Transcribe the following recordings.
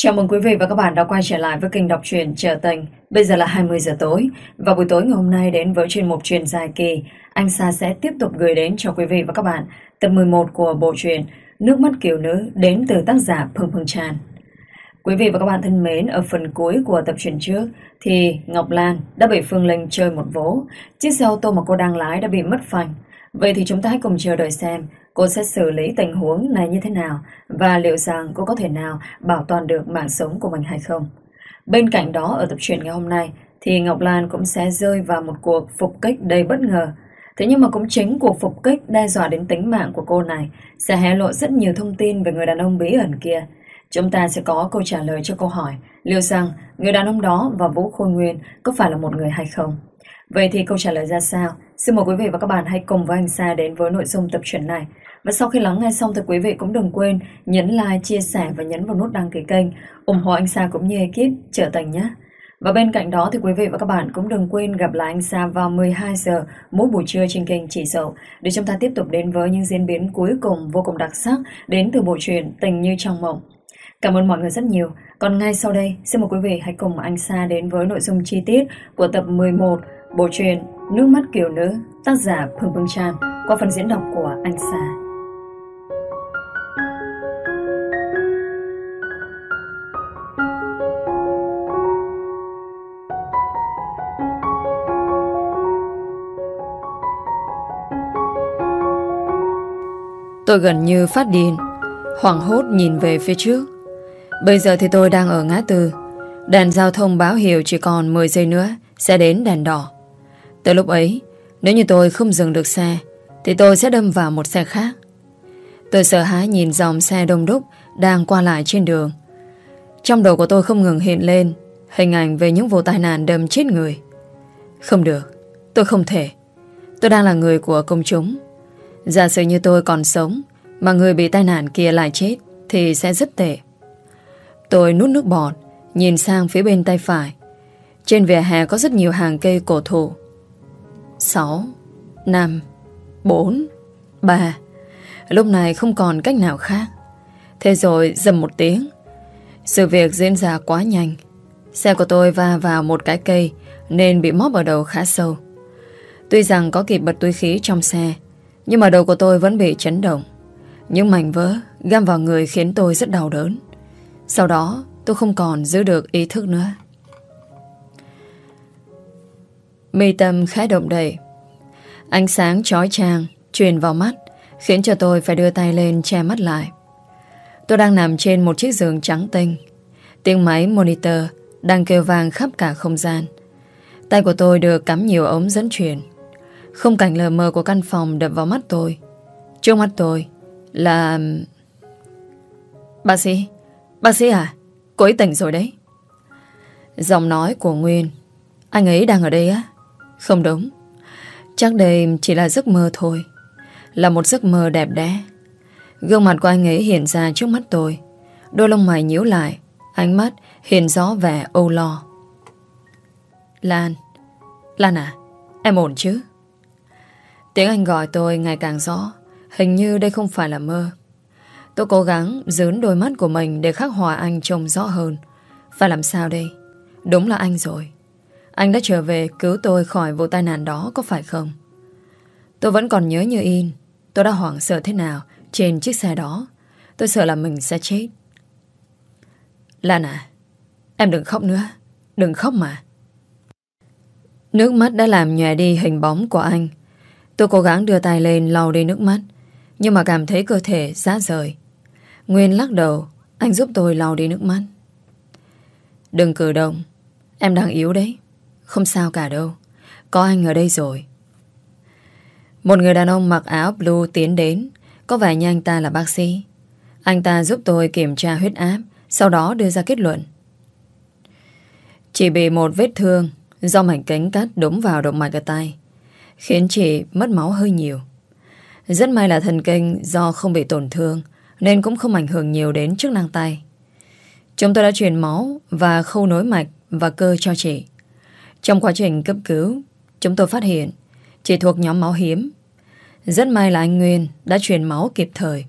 Chào mừng quý vị và các bạn đã quay trở lại với kênh đọc truyện Trở Tình. Bây giờ là 20 giờ tối và buổi tối ngày hôm nay đến với chuyên mục truyền dài kỳ, anh Sa sẽ tiếp tục gửi đến cho quý vị và các bạn tập 11 của bộ truyện Nước mắt kiều nữ đến từ tác giả Phương Phương Tràn. Quý vị và các bạn thân mến, ở phần cuối của tập truyện trước thì Ngọc Lan đã bị Phương Linh chơi một vố. Chiếc xe ô tô mà cô đang lái đã bị mất phanh. Vậy thì chúng ta hãy cùng chờ đợi xem cô sẽ xử lý tình huống này như thế nào và liệu rằng cô có thể nào bảo toàn được mạng sống của mình hay không. Bên cạnh đó, ở tập truyện ngày hôm nay, thì Ngọc Lan cũng sẽ rơi vào một cuộc phục kích đầy bất ngờ. Thế nhưng mà cũng chính cuộc phục kích đe dọa đến tính mạng của cô này sẽ hé lộ rất nhiều thông tin về người đàn ông bí ẩn kia. Chúng ta sẽ có câu trả lời cho câu hỏi, liệu rằng người đàn ông đó và Vũ Khôi Nguyên có phải là một người hay không. Vậy thì câu trả lời ra sao? Xin mời quý vị và các bạn hãy cùng với anh Sa đến với nội dung tập truyện này. Và sau khi lắng nghe xong thì quý vị cũng đừng quên nhấn like, chia sẻ và nhấn vào nút đăng ký kênh ủng hộ anh Sa cũng như ekip trở thành nhé. Và bên cạnh đó thì quý vị và các bạn cũng đừng quên gặp lại anh Sa vào 12 giờ mỗi buổi trưa trên kênh Chỉ Dậu để chúng ta tiếp tục đến với những diễn biến cuối cùng vô cùng đặc sắc đến từ bộ truyện Tình Như Trong Mộng. Cảm ơn mọi người rất nhiều. Còn ngay sau đây, xin mời quý vị hãy cùng anh Sa đến với nội dung chi tiết của tập 11 bộ truyện Nước mắt kiều nữ, tác giả Phương Phương trang, qua phần diễn đọc của anh Sa. Tôi gần như phát điên, Hoảng hốt nhìn về phía trước. Bây giờ thì tôi đang ở ngã tư. Đèn giao thông báo hiệu chỉ còn 10 giây nữa, Sẽ đến đèn đỏ tới lúc ấy, Nếu như tôi không dừng được xe, Thì tôi sẽ đâm vào một xe khác. Tôi sợ hãi nhìn dòng xe đông đúc Đang qua lại trên đường. Trong đầu của tôi không ngừng hiện lên Hình ảnh về những vụ tai nạn đâm chết người. Không được, Tôi không thể. Tôi đang là người của công chúng. Giả sử như tôi còn sống Mà người bị tai nạn kia lại chết Thì sẽ rất tệ. Tôi nút nước bọt, Nhìn sang phía bên tay phải. Trên vỉa hè có rất nhiều hàng cây cổ thụ. 6 5 4 3 Lúc này không còn cách nào khác. Thế rồi dầm một tiếng. Sự việc diễn ra quá nhanh. Xe của tôi va vào một cái cây Nên bị móp ở đầu khá sâu. Tuy rằng có kịp bật túi khí trong xe, nhưng mà đầu của tôi vẫn bị chấn động. Những mảnh vỡ găm vào người khiến tôi rất đau đớn. Sau đó, tôi không còn giữ được ý thức nữa. Mi tâm khá động đầy. Ánh sáng chói chang Truyền vào mắt, Khiến cho tôi phải đưa tay lên che mắt lại. Tôi đang nằm trên một chiếc giường trắng tinh. Tiếng máy monitor Đang kêu vang khắp cả không gian. Tay của tôi được cắm nhiều ống dẫn truyền. Không cảnh lờ mờ của căn phòng đập vào mắt tôi. Trước mắt tôi Là Bác sĩ. Bác sĩ à Cô ấy tỉnh rồi đấy. Giọng nói của Nguyên. Anh ấy đang ở đây á. Không đúng. Chắc đây chỉ là giấc mơ thôi. Là một giấc mơ đẹp đẽ. Gương mặt của anh ấy hiện ra trước mắt tôi. Đôi lông mày nhíu lại. Ánh mắt hiện rõ vẻ âu lo. Lan. Lan à Em ổn chứ? Tiếng Anh gọi tôi ngày càng rõ. Hình như đây không phải là mơ. Tôi cố gắng dướn đôi mắt của mình Để khắc hòa anh trông rõ hơn. Phải làm sao đây? Đúng là anh rồi. Anh đã trở về cứu tôi khỏi vụ tai nạn đó, Có phải không? Tôi vẫn còn nhớ như in. Tôi đã hoảng sợ thế nào Trên chiếc xe đó. Tôi sợ là mình sẽ chết. Lan à Em đừng khóc nữa. Đừng khóc mà. Nước mắt đã làm nhòe đi hình bóng của anh. Tôi cố gắng đưa tay lên lau đi nước mắt, Nhưng mà cảm thấy cơ thể rã rời. Nguyên lắc đầu, Anh giúp tôi lau đi nước mắt. Đừng cử động, Em đang yếu đấy. Không sao cả đâu Có anh ở đây rồi Một người đàn ông mặc áo blue tiến đến Có vẻ như anh ta là bác sĩ Anh ta giúp tôi kiểm tra huyết áp, Sau đó đưa ra kết luận Chỉ bị một vết thương Do mảnh kính cắt đúng vào động mạch ở tay khiến chị mất máu hơi nhiều. Rất may là thần kinh do không bị tổn thương, nên cũng không ảnh hưởng nhiều đến chức năng tay. Chúng tôi đã truyền máu và khâu nối mạch và cơ cho chị. Trong quá trình cấp cứu, chúng tôi phát hiện chị thuộc nhóm máu hiếm. Rất may là anh Nguyên đã truyền máu kịp thời.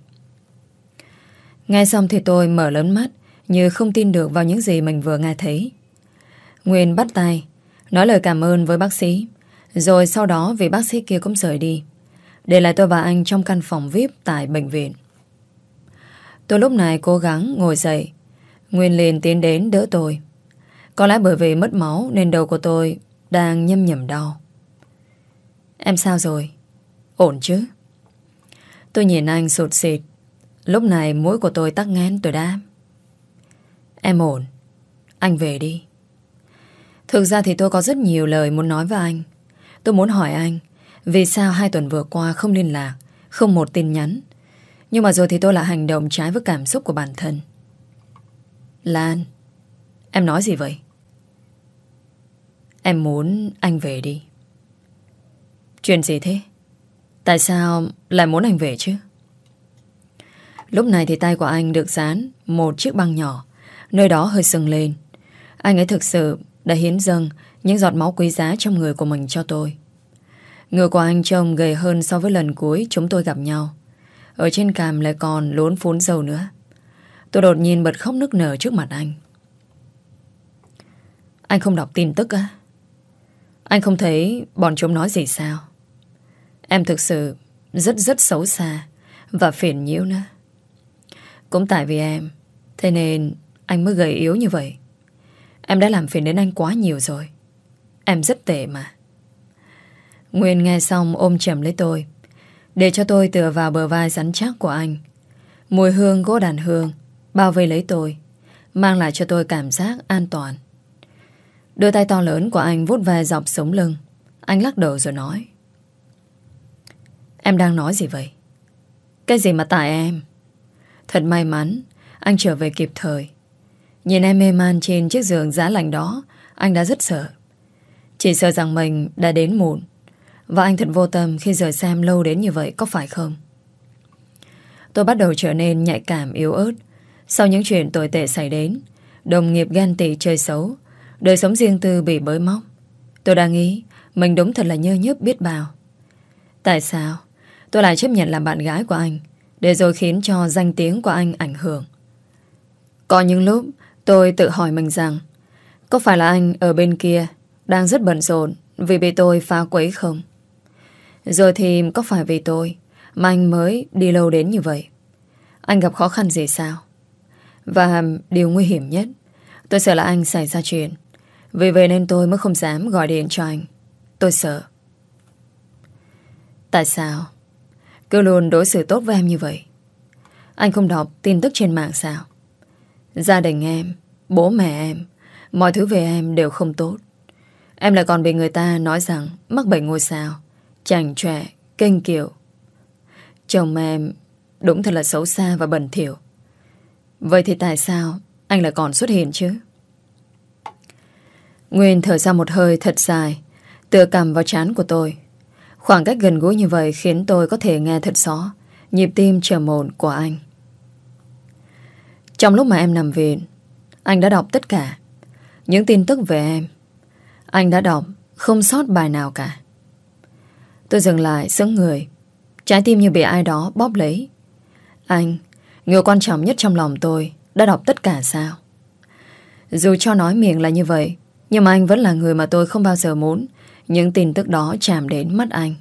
Ngay xong thì tôi mở lớn mắt Như không tin được vào những gì mình vừa nghe thấy. Nguyên bắt tay Nói lời cảm ơn với bác sĩ. Rồi sau đó vị bác sĩ kia cũng rời đi. Để lại tôi và anh trong căn phòng VIP Tại bệnh viện. Tôi lúc này cố gắng ngồi dậy. Nguyên liền tiến đến đỡ tôi. Có lẽ bởi vì mất máu Nên đầu của tôi đang nhâm nhầm đau. Em sao rồi? Ổn chứ? Tôi nhìn anh sụt xịt Lúc này mũi của tôi tắc nghẽn tôi đáp. Em ổn. Anh về đi. Thực ra thì tôi có rất nhiều lời muốn nói với anh. Tôi muốn hỏi anh Vì sao hai tuần vừa qua không liên lạc, Không một tin nhắn. Nhưng mà rồi thì tôi lại hành động trái với cảm xúc của bản thân. Lan, Em nói gì vậy? Em muốn anh về đi. Chuyện gì thế? Tại sao lại muốn anh về chứ? Lúc này thì tay của anh được dán Một chiếc băng nhỏ, Nơi đó hơi sưng lên. Anh ấy thực sự đã hiến dâng Những giọt máu quý giá trong người của mình cho tôi. Người của anh trông gầy hơn So với lần cuối chúng tôi gặp nhau. Ở trên cằm lại còn lốn phún dầu nữa. Tôi đột nhiên bật khóc nức nở trước mặt anh. Anh không đọc tin tức á? Anh không thấy bọn chúng nói gì sao? Em thực sự rất rất xấu xa Và phiền nhiễu nữa. Cũng tại vì em, Thế nên anh mới gầy yếu như vậy. Em đã làm phiền đến anh quá nhiều rồi. Em rất tệ mà. Nguyên nghe xong ôm chầm lấy tôi, Để cho tôi tựa vào bờ vai rắn chắc của anh. Mùi hương gỗ đàn hương Bao vây lấy tôi, Mang lại cho tôi cảm giác an toàn. Đôi tay to lớn của anh vút về dọc sống lưng Anh lắc đầu rồi nói Em đang nói gì vậy? Cái gì mà tại em? Thật may mắn, Anh trở về kịp thời Nhìn em mê man trên chiếc giường giá lạnh đó, Anh đã rất sợ Chỉ sợ rằng mình đã đến muộn Và anh thật vô tâm khi rời xem lâu đến như vậy Có phải không? Tôi bắt đầu trở nên nhạy cảm, yếu ớt Sau những chuyện tồi tệ xảy đến, Đồng nghiệp ghen tị chơi xấu Đời sống riêng tư bị bới móc. Tôi đang nghĩ, Mình đúng thật là nhơ nhớp biết bao. Tại sao? Tôi lại chấp nhận làm bạn gái của anh, Để rồi khiến cho danh tiếng của anh ảnh hưởng. Có những lúc, Tôi tự hỏi mình rằng, Có phải là anh ở bên kia Đang rất bận rộn Vì bị tôi phá quấy không? Rồi thì có phải vì tôi Mà anh mới đi lâu đến như vậy? Anh gặp khó khăn gì sao? Và điều nguy hiểm nhất, Tôi sợ là anh xảy ra chuyện vì vậy nên tôi mới không dám gọi điện cho anh. Tôi sợ. Tại sao? Cứ luôn đối xử tốt với em như vậy. Anh không đọc tin tức trên mạng sao? Gia đình em Bố mẹ em Mọi thứ về em đều không tốt. Em lại còn bị người ta nói rằng Mắc bệnh ngôi sao Chàng trẻ, kênh kiệu. Chồng em Đúng thật là xấu xa và bẩn thỉu. Vậy thì tại sao Anh lại còn xuất hiện chứ? Nguyên thở ra một hơi thật dài, Tựa cầm vào chán của tôi. Khoảng cách gần gũi như vậy Khiến tôi có thể nghe thật rõ Nhịp tim trầm ổn của anh. Trong lúc mà em nằm viện, Anh đã đọc tất cả Những tin tức về em. Anh đã đọc không sót bài nào cả. Tôi dừng lại sững người, Trái tim như bị ai đó bóp lấy. Anh, Người quan trọng nhất trong lòng tôi, Đã đọc tất cả sao? Dù cho nói miệng là như vậy nhưng mà anh vẫn là người mà tôi không bao giờ muốn. Những tin tức đó chạm đến mắt anh.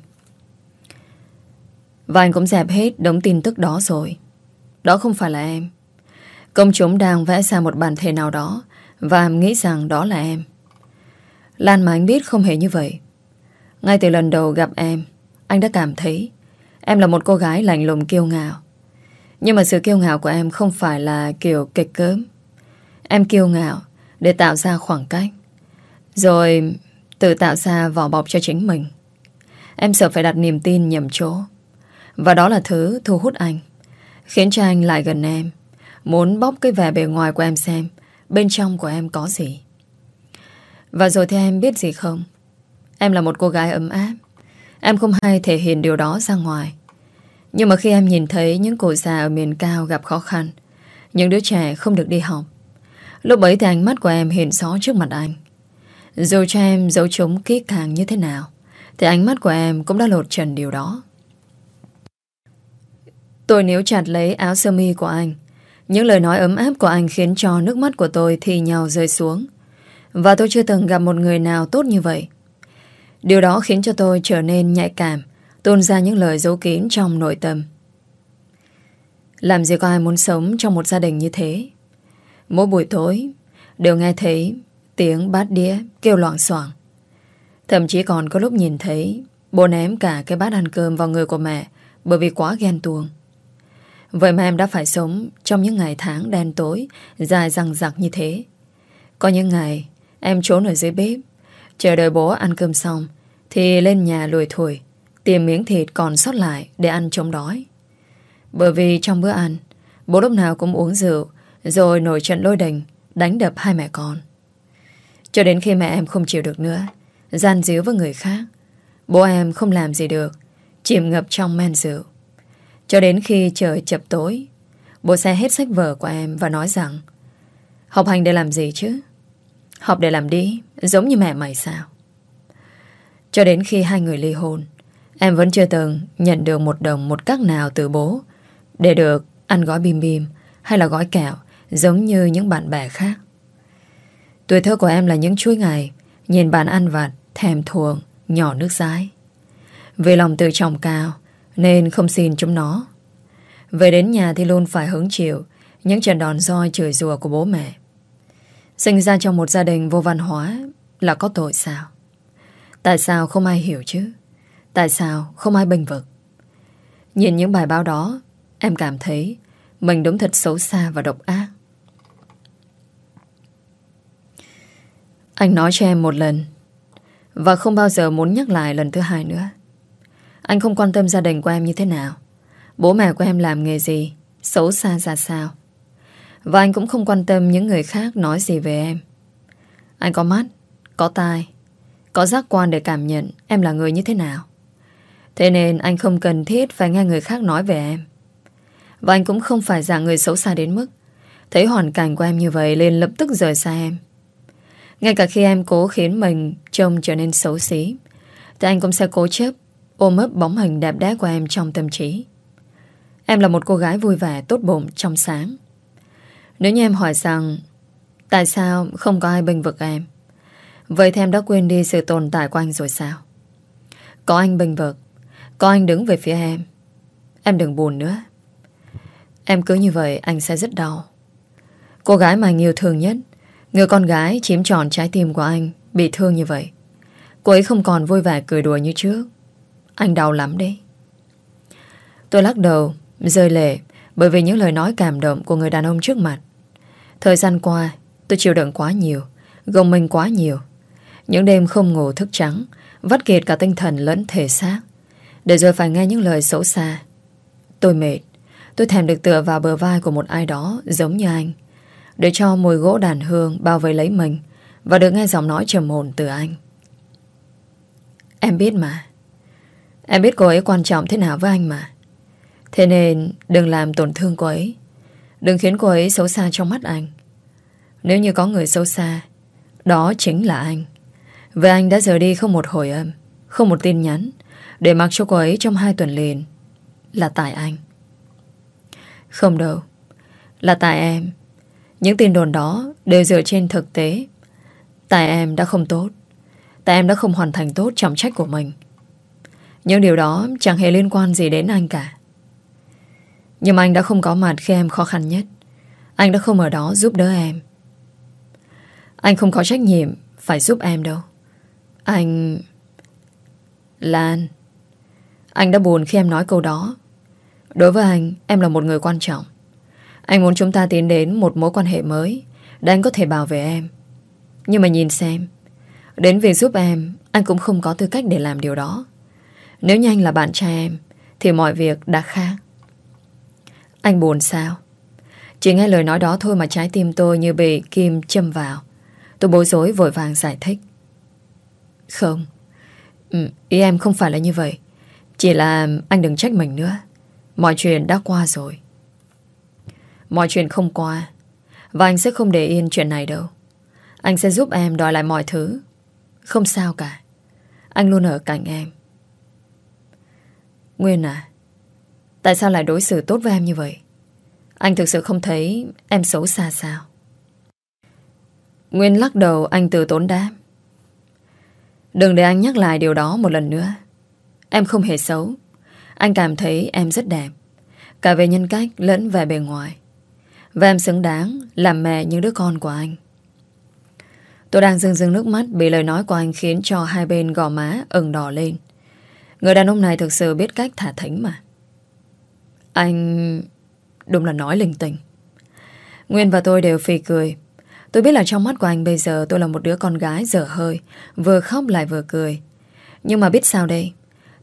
Và anh cũng dẹp hết đống tin tức đó rồi. Đó không phải là em. Công chúng đang vẽ ra một bản thể nào đó, Và nghĩ rằng đó là em. Lan mà anh biết không hề như vậy. Ngay từ lần đầu gặp em, Anh đã cảm thấy Em là một cô gái lạnh lùng kiêu ngạo. Nhưng mà sự kiêu ngạo của em không phải là kiểu kịch cớm. Em kiêu ngạo Để tạo ra khoảng cách. Rồi tự tạo ra vỏ bọc cho chính mình. Em sợ phải đặt niềm tin nhầm chỗ. Và đó là thứ thu hút anh, Khiến cho anh lại gần em, Muốn bóc cái vẻ bề ngoài của em xem Bên trong của em có gì. Và rồi thì em biết gì không? Em là một cô gái ấm áp. Em không hay thể hiện điều đó ra ngoài. Nhưng mà khi em nhìn thấy Những cụ già ở miền cao gặp khó khăn, Những đứa trẻ không được đi học, Lúc ấy thì ánh mắt của em hiện rõ trước mặt anh. Dù cho em giấu chúng kỹ càng như thế nào Thì ánh mắt của em cũng đã lột trần điều đó Tôi níu chặt lấy áo sơ mi của anh Những lời nói ấm áp của anh khiến cho nước mắt của tôi thì nhau rơi xuống. Và tôi chưa từng gặp một người nào tốt như vậy. Điều đó khiến cho tôi trở nên nhạy cảm, tôn ra những lời giấu kín trong nội tâm. Làm gì có ai muốn sống trong một gia đình như thế? Mỗi buổi tối, đều nghe thấy tiếng bát đĩa kêu loạn soạn. Thậm chí còn có lúc nhìn thấy bố ném cả cái bát ăn cơm vào người của mẹ bởi vì quá ghen tuông. Vậy mà em đã phải sống trong những ngày tháng đen tối, dài răng rặc như thế. Có những ngày, em trốn ở dưới bếp, chờ đợi bố ăn cơm xong, thì lên nhà lùi thổi tìm miếng thịt còn sót lại để ăn chống đói. Bởi vì trong bữa ăn, bố lúc nào cũng uống rượu, rồi nổi trận lôi đình, đánh đập hai mẹ con. Cho đến khi mẹ em không chịu được nữa, gian díu với người khác, bố em không làm gì được, chìm ngập trong men rượu. Cho đến khi trời chập tối Bố xe hết sách vở của em và nói rằng Học hành để làm gì chứ? Học để làm đi Giống như mẹ mày sao? Cho đến khi hai người ly hôn Em vẫn chưa từng nhận được một đồng một cách nào từ bố Để được ăn gói bim bim Hay là gói kẹo Giống như những bạn bè khác. Tuổi thơ của em là những chuỗi ngày, Nhìn bạn ăn vặt, Thèm thuồng, Nhỏ nước rái Vì lòng tự trọng cao, nên không xin chúng nó. Về đến nhà thì luôn phải hứng chịu Những trận đòn roi chửi rùa của bố mẹ. Sinh ra trong một gia đình vô văn hóa Là có tội sao? Tại sao không ai hiểu chứ? Tại sao không ai bình vực? Nhìn những bài báo đó, Em cảm thấy Mình đúng thật xấu xa và độc ác. Anh nói cho em một lần. Và không bao giờ muốn nhắc lại lần thứ hai nữa. Anh không quan tâm gia đình của em như thế nào. Bố mẹ của em làm nghề gì, Xấu xa ra sao. Và anh cũng không quan tâm những người khác nói gì về em. Anh có mắt, Có tai, Có giác quan để cảm nhận em là người như thế nào. Thế nên anh không cần thiết Phải nghe người khác nói về em. Và anh cũng không phải dạng người xấu xa đến mức Thấy hoàn cảnh của em như vậy liền lập tức rời xa em. Ngay cả khi em cố khiến mình Trông trở nên xấu xí Thì anh cũng sẽ cố chấp ôm ấp bóng hình đẹp đẽ của em trong tâm trí. Em là một cô gái vui vẻ, tốt bụng, trong sáng. Nếu như em hỏi rằng tại sao không có ai bình vực em, vậy thì em đã quên đi sự tồn tại của anh rồi sao? Có anh bình vực, có anh đứng về phía em. Em đừng buồn nữa. Em cứ như vậy anh sẽ rất đau. Cô gái mà anh yêu thương nhất, người con gái chiếm tròn trái tim của anh, bị thương như vậy. Cô ấy không còn vui vẻ cười đùa như trước. Anh đau lắm đấy. Tôi lắc đầu Rơi lệ Bởi vì những lời nói cảm động của người đàn ông trước mặt. Thời gian qua Tôi chịu đựng quá nhiều Gồng mình quá nhiều. Những đêm không ngủ thức trắng Vắt kiệt cả tinh thần lẫn thể xác. Để rồi phải nghe những lời xấu xa. Tôi mệt Tôi thèm được tựa vào bờ vai của một ai đó Giống như anh. Để cho mùi gỗ đàn hương bao vây lấy mình Và được nghe giọng nói trầm mồn từ anh. Em biết mà. Em biết cô ấy quan trọng thế nào với anh mà. Thế nên đừng làm tổn thương cô ấy. Đừng khiến cô ấy xấu xa trong mắt anh. Nếu như có người xấu xa, Đó chính là anh. Và anh đã rời đi không một hồi âm, Không một tin nhắn Để mặc cho cô ấy trong hai tuần liền Là tại anh. Không đâu. Là tại em. Những tin đồn đó đều dựa trên thực tế Tại em đã không tốt Tại em đã không hoàn thành tốt trọng trách của mình nhưng điều đó chẳng hề liên quan gì đến anh cả. Nhưng anh đã không có mặt khi em khó khăn nhất. Anh đã không ở đó giúp đỡ em. Anh không có trách nhiệm phải giúp em đâu. Anh... Lan... Anh đã buồn khi em nói câu đó. Đối với anh, em là một người quan trọng. Anh muốn chúng ta tiến đến một mối quan hệ mới để anh có thể bảo vệ em. Nhưng mà nhìn xem, đến việc giúp em, anh cũng không có tư cách để làm điều đó. Nếu như anh là bạn trai em Thì mọi việc đã khác. Anh buồn sao? Chỉ nghe lời nói đó thôi mà trái tim tôi Như bị kim châm vào. Tôi bối rối vội vàng giải thích. Không. Ừ, Ý em không phải là như vậy. Chỉ là anh đừng trách mình nữa. Mọi chuyện đã qua rồi. Mọi chuyện không qua Và anh sẽ không để yên chuyện này đâu Anh sẽ giúp em đòi lại mọi thứ Không sao cả Anh luôn ở cạnh em Nguyên à Tại sao lại đối xử tốt với em như vậy Anh thực sự không thấy em xấu xa sao? Nguyên lắc đầu, anh từ tốn đáp. Đừng để anh nhắc lại điều đó một lần nữa. Em không hề xấu. Anh cảm thấy em rất đẹp. Cả về nhân cách lẫn về bề ngoài. Và em xứng đáng làm mẹ những đứa con của anh. Tôi đang rưng rưng nước mắt bị lời nói của anh khiến cho hai bên gò má ửng đỏ lên. Người đàn ông này thực sự biết cách thả thính mà. Anh... Đúng là nói linh tinh. Nguyên và tôi đều phì cười. Tôi biết là trong mắt của anh bây giờ tôi là một đứa con gái dở hơi, vừa khóc lại vừa cười. Nhưng mà biết sao đây?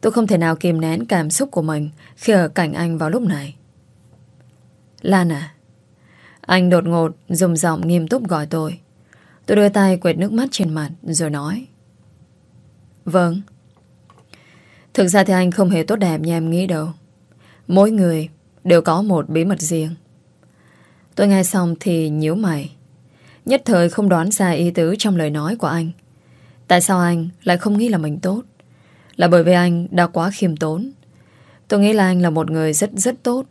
Tôi không thể nào kìm nén cảm xúc của mình khi ở cạnh anh vào lúc này. Lan à? Anh đột ngột dùng giọng nghiêm túc gọi tôi. Tôi đưa tay quệt nước mắt trên mặt, rồi nói. Vâng. Thực ra thì anh không hề tốt đẹp như em nghĩ đâu. Mỗi người đều có một bí mật riêng. Tôi nghe xong thì nhíu mày. Nhất thời không đoán ra ý tứ trong lời nói của anh. Tại sao anh lại không nghĩ là mình tốt? Là bởi vì anh đã quá khiêm tốn. Tôi nghĩ là anh là một người rất rất tốt.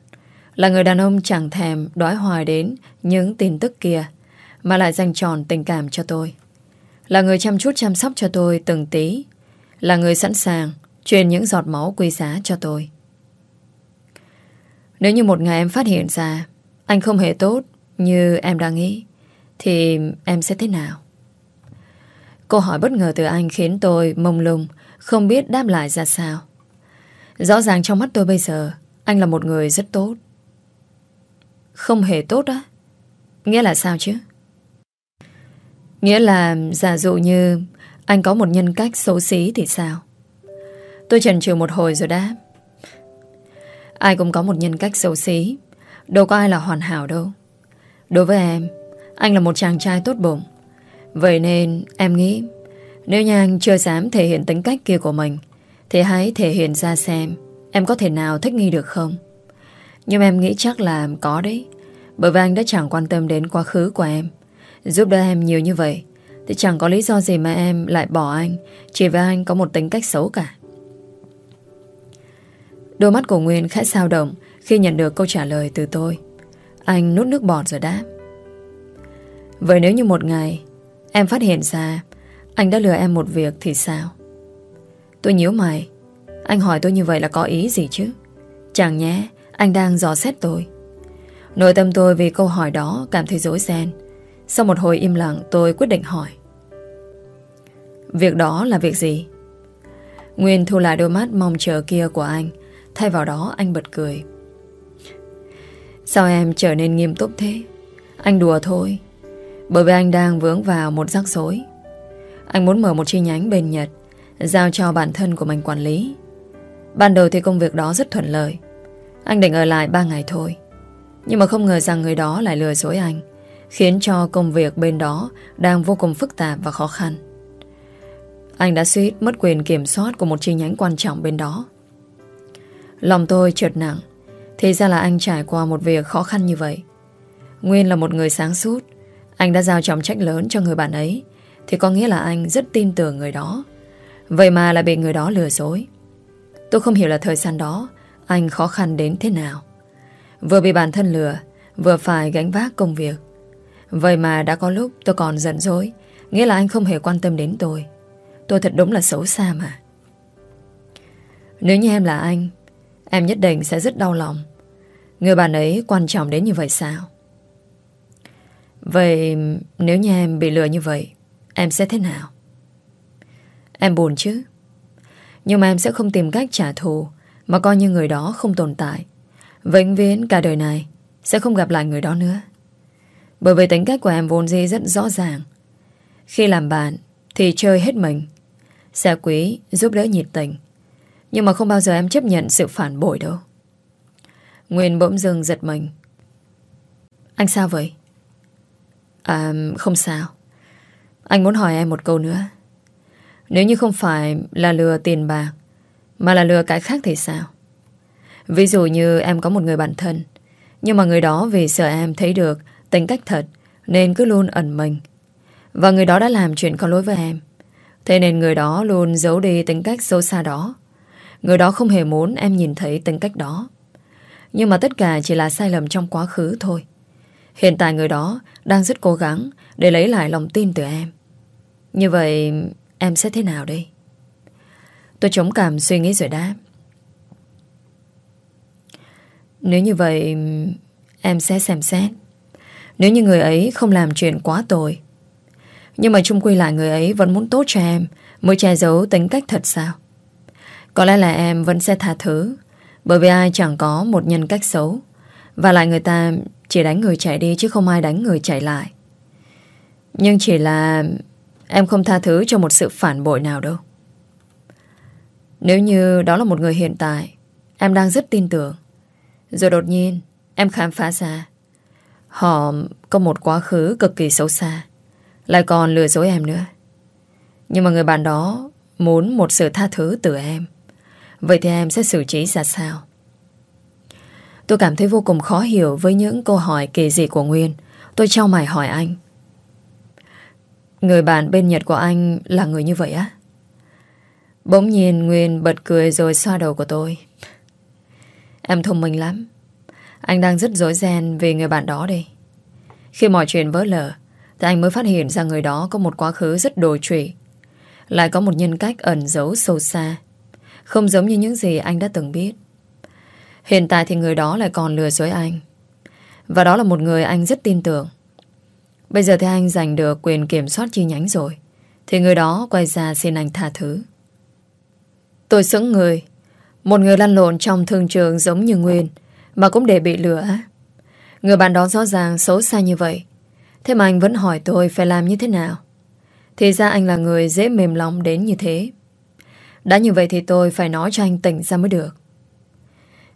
Là người đàn ông chẳng thèm đói hoài đến những tin tức kia mà lại dành tròn tình cảm cho tôi. Là người chăm chút chăm sóc cho tôi từng tí. Là người sẵn sàng truyền những giọt máu quý giá cho tôi. Nếu như một ngày em phát hiện ra anh không hề tốt như em đang nghĩ, thì em sẽ thế nào? Câu hỏi bất ngờ từ anh khiến tôi mông lung, không biết đáp lại ra sao. Rõ ràng trong mắt tôi bây giờ, anh là một người rất tốt. Không hề tốt á? Nghĩa là sao chứ? Nghĩa là giả dụ như anh có một nhân cách xấu xí thì sao? Tôi chần chừ một hồi rồi đáp. Ai cũng có một nhân cách xấu xí Đâu có ai là hoàn hảo đâu Đối với em, Anh là một chàng trai tốt bụng Vậy nên em nghĩ, Nếu như anh chưa dám thể hiện tính cách kia của mình, Thì hãy thể hiện ra xem Em có thể nào thích nghi được không nhưng em nghĩ chắc là có đấy Bởi vì anh đã chẳng quan tâm đến quá khứ của em Giúp đỡ em nhiều như vậy Thì chẳng có lý do gì mà em lại bỏ anh Chỉ vì anh có một tính cách xấu cả Đôi mắt của Nguyên khẽ sao động khi nhận được câu trả lời từ tôi. Anh nút nước bọt rồi đáp. Vậy nếu như một ngày em phát hiện ra anh đã lừa em một việc thì sao? Tôi nhíu mày. Anh hỏi tôi như vậy là có ý gì chứ? Chẳng nhé, anh đang dò xét tôi. Nội tâm tôi vì câu hỏi đó cảm thấy dối ren. Sau một hồi im lặng, tôi quyết định hỏi. Việc đó là việc gì? Nguyên thu lại đôi mắt mong chờ kia của anh Thay vào đó, anh bật cười Sao em trở nên nghiêm túc thế Anh đùa thôi Bởi vì anh đang vướng vào một rắc rối Anh muốn mở một chi nhánh bên Nhật, Giao cho bản thân của mình quản lý Ban đầu thì công việc đó rất thuận lợi anh định ở lại 3 ngày thôi. Nhưng mà không ngờ rằng người đó lại lừa dối anh, Khiến cho công việc bên đó Đang vô cùng phức tạp và khó khăn. Anh đã suýt mất quyền kiểm soát Của một chi nhánh quan trọng bên đó. Lòng tôi trượt nặng, Thì ra là anh trải qua một việc khó khăn như vậy. Nguyên là một người sáng suốt, Anh đã giao trọng trách lớn cho người bạn ấy, Thì có nghĩa là anh rất tin tưởng người đó. Vậy mà lại bị người đó lừa dối. Tôi không hiểu là thời gian đó anh khó khăn đến thế nào? Vừa bị bản thân lừa, Vừa phải gánh vác công việc. Vậy mà đã có lúc tôi còn giận dỗi, Nghĩa là anh không hề quan tâm đến tôi. Tôi thật đúng là xấu xa mà. Nếu như em là anh, Em nhất định sẽ rất đau lòng. Người bạn ấy quan trọng đến như vậy sao? Vậy nếu như em bị lừa như vậy, Em sẽ thế nào? Em buồn chứ? Nhưng mà em sẽ không tìm cách trả thù mà coi như người đó không tồn tại. Vĩnh viễn cả đời này Sẽ không gặp lại người đó nữa. Bởi vì tính cách của em vốn dĩ rất rõ ràng. Khi làm bạn Thì chơi hết mình Sẽ quý, giúp đỡ nhiệt tình. Nhưng mà không bao giờ em chấp nhận sự phản bội đâu. Nguyên bỗng dưng giật mình. Anh sao vậy? À không sao. Anh muốn hỏi em một câu nữa. Nếu như không phải là lừa tiền bạc mà là lừa cái khác thì sao? Ví dụ như em có một người bạn thân, Nhưng mà người đó vì sợ em thấy được, tính cách thật, Nên cứ luôn ẩn mình Và người đó đã làm chuyện có lỗi với em, Thế nên người đó luôn giấu đi tính cách xấu xa đó Người đó không hề muốn em nhìn thấy tính cách đó. Nhưng mà tất cả chỉ là sai lầm trong quá khứ thôi. Hiện tại người đó đang rất cố gắng để lấy lại lòng tin từ em. Như vậy, em sẽ thế nào đây? Tôi chống cảm, suy nghĩ rồi đáp. Nếu như vậy, em sẽ xem xét. Nếu như người ấy không làm chuyện quá tồi, Nhưng mà chung quy lại người ấy Vẫn muốn tốt cho em, Mới che giấu tính cách thật sao Có lẽ là em vẫn sẽ tha thứ, Bởi vì ai chẳng có một nhân cách xấu, Và lại người ta Chỉ đánh người chạy đi chứ không ai đánh người chạy lại Nhưng chỉ là Em không tha thứ cho một sự phản bội nào đâu nếu như đó là một người hiện tại, Em đang rất tin tưởng. Rồi đột nhiên, Em khám phá ra. Họ có một quá khứ cực kỳ xấu xa, Lại còn lừa dối em nữa. Nhưng mà người bạn đó Muốn một sự tha thứ từ em. Vậy thì em sẽ xử trí ra sao? Tôi cảm thấy vô cùng khó hiểu Với những câu hỏi kỳ dị của Nguyên. Tôi trao mày hỏi anh. Người bạn bên Nhật của anh Là người như vậy á? Bỗng nhiên Nguyên bật cười rồi xoa đầu của tôi Em thông minh lắm anh đang rất dối ren về người bạn đó đi Khi mọi chuyện vỡ lở, thì anh mới phát hiện ra người đó có một quá khứ rất đồi trụy. Lại có một nhân cách ẩn giấu sâu xa. Không giống như những gì anh đã từng biết. Hiện tại thì người đó lại còn lừa dối anh. Và đó là một người anh rất tin tưởng. Bây giờ thì anh giành được quyền kiểm soát chi nhánh rồi. Thì người đó quay ra xin anh tha thứ. Tôi sững người. Một người lăn lộn trong thương trường giống như Nguyên. Mà cũng để bị lừa Người bạn đó rõ ràng xấu xa như vậy. Thế mà anh vẫn hỏi tôi phải làm như thế nào? Thì ra anh là người dễ mềm lòng đến như thế. Đã như vậy thì tôi phải nói cho anh tỉnh ra mới được.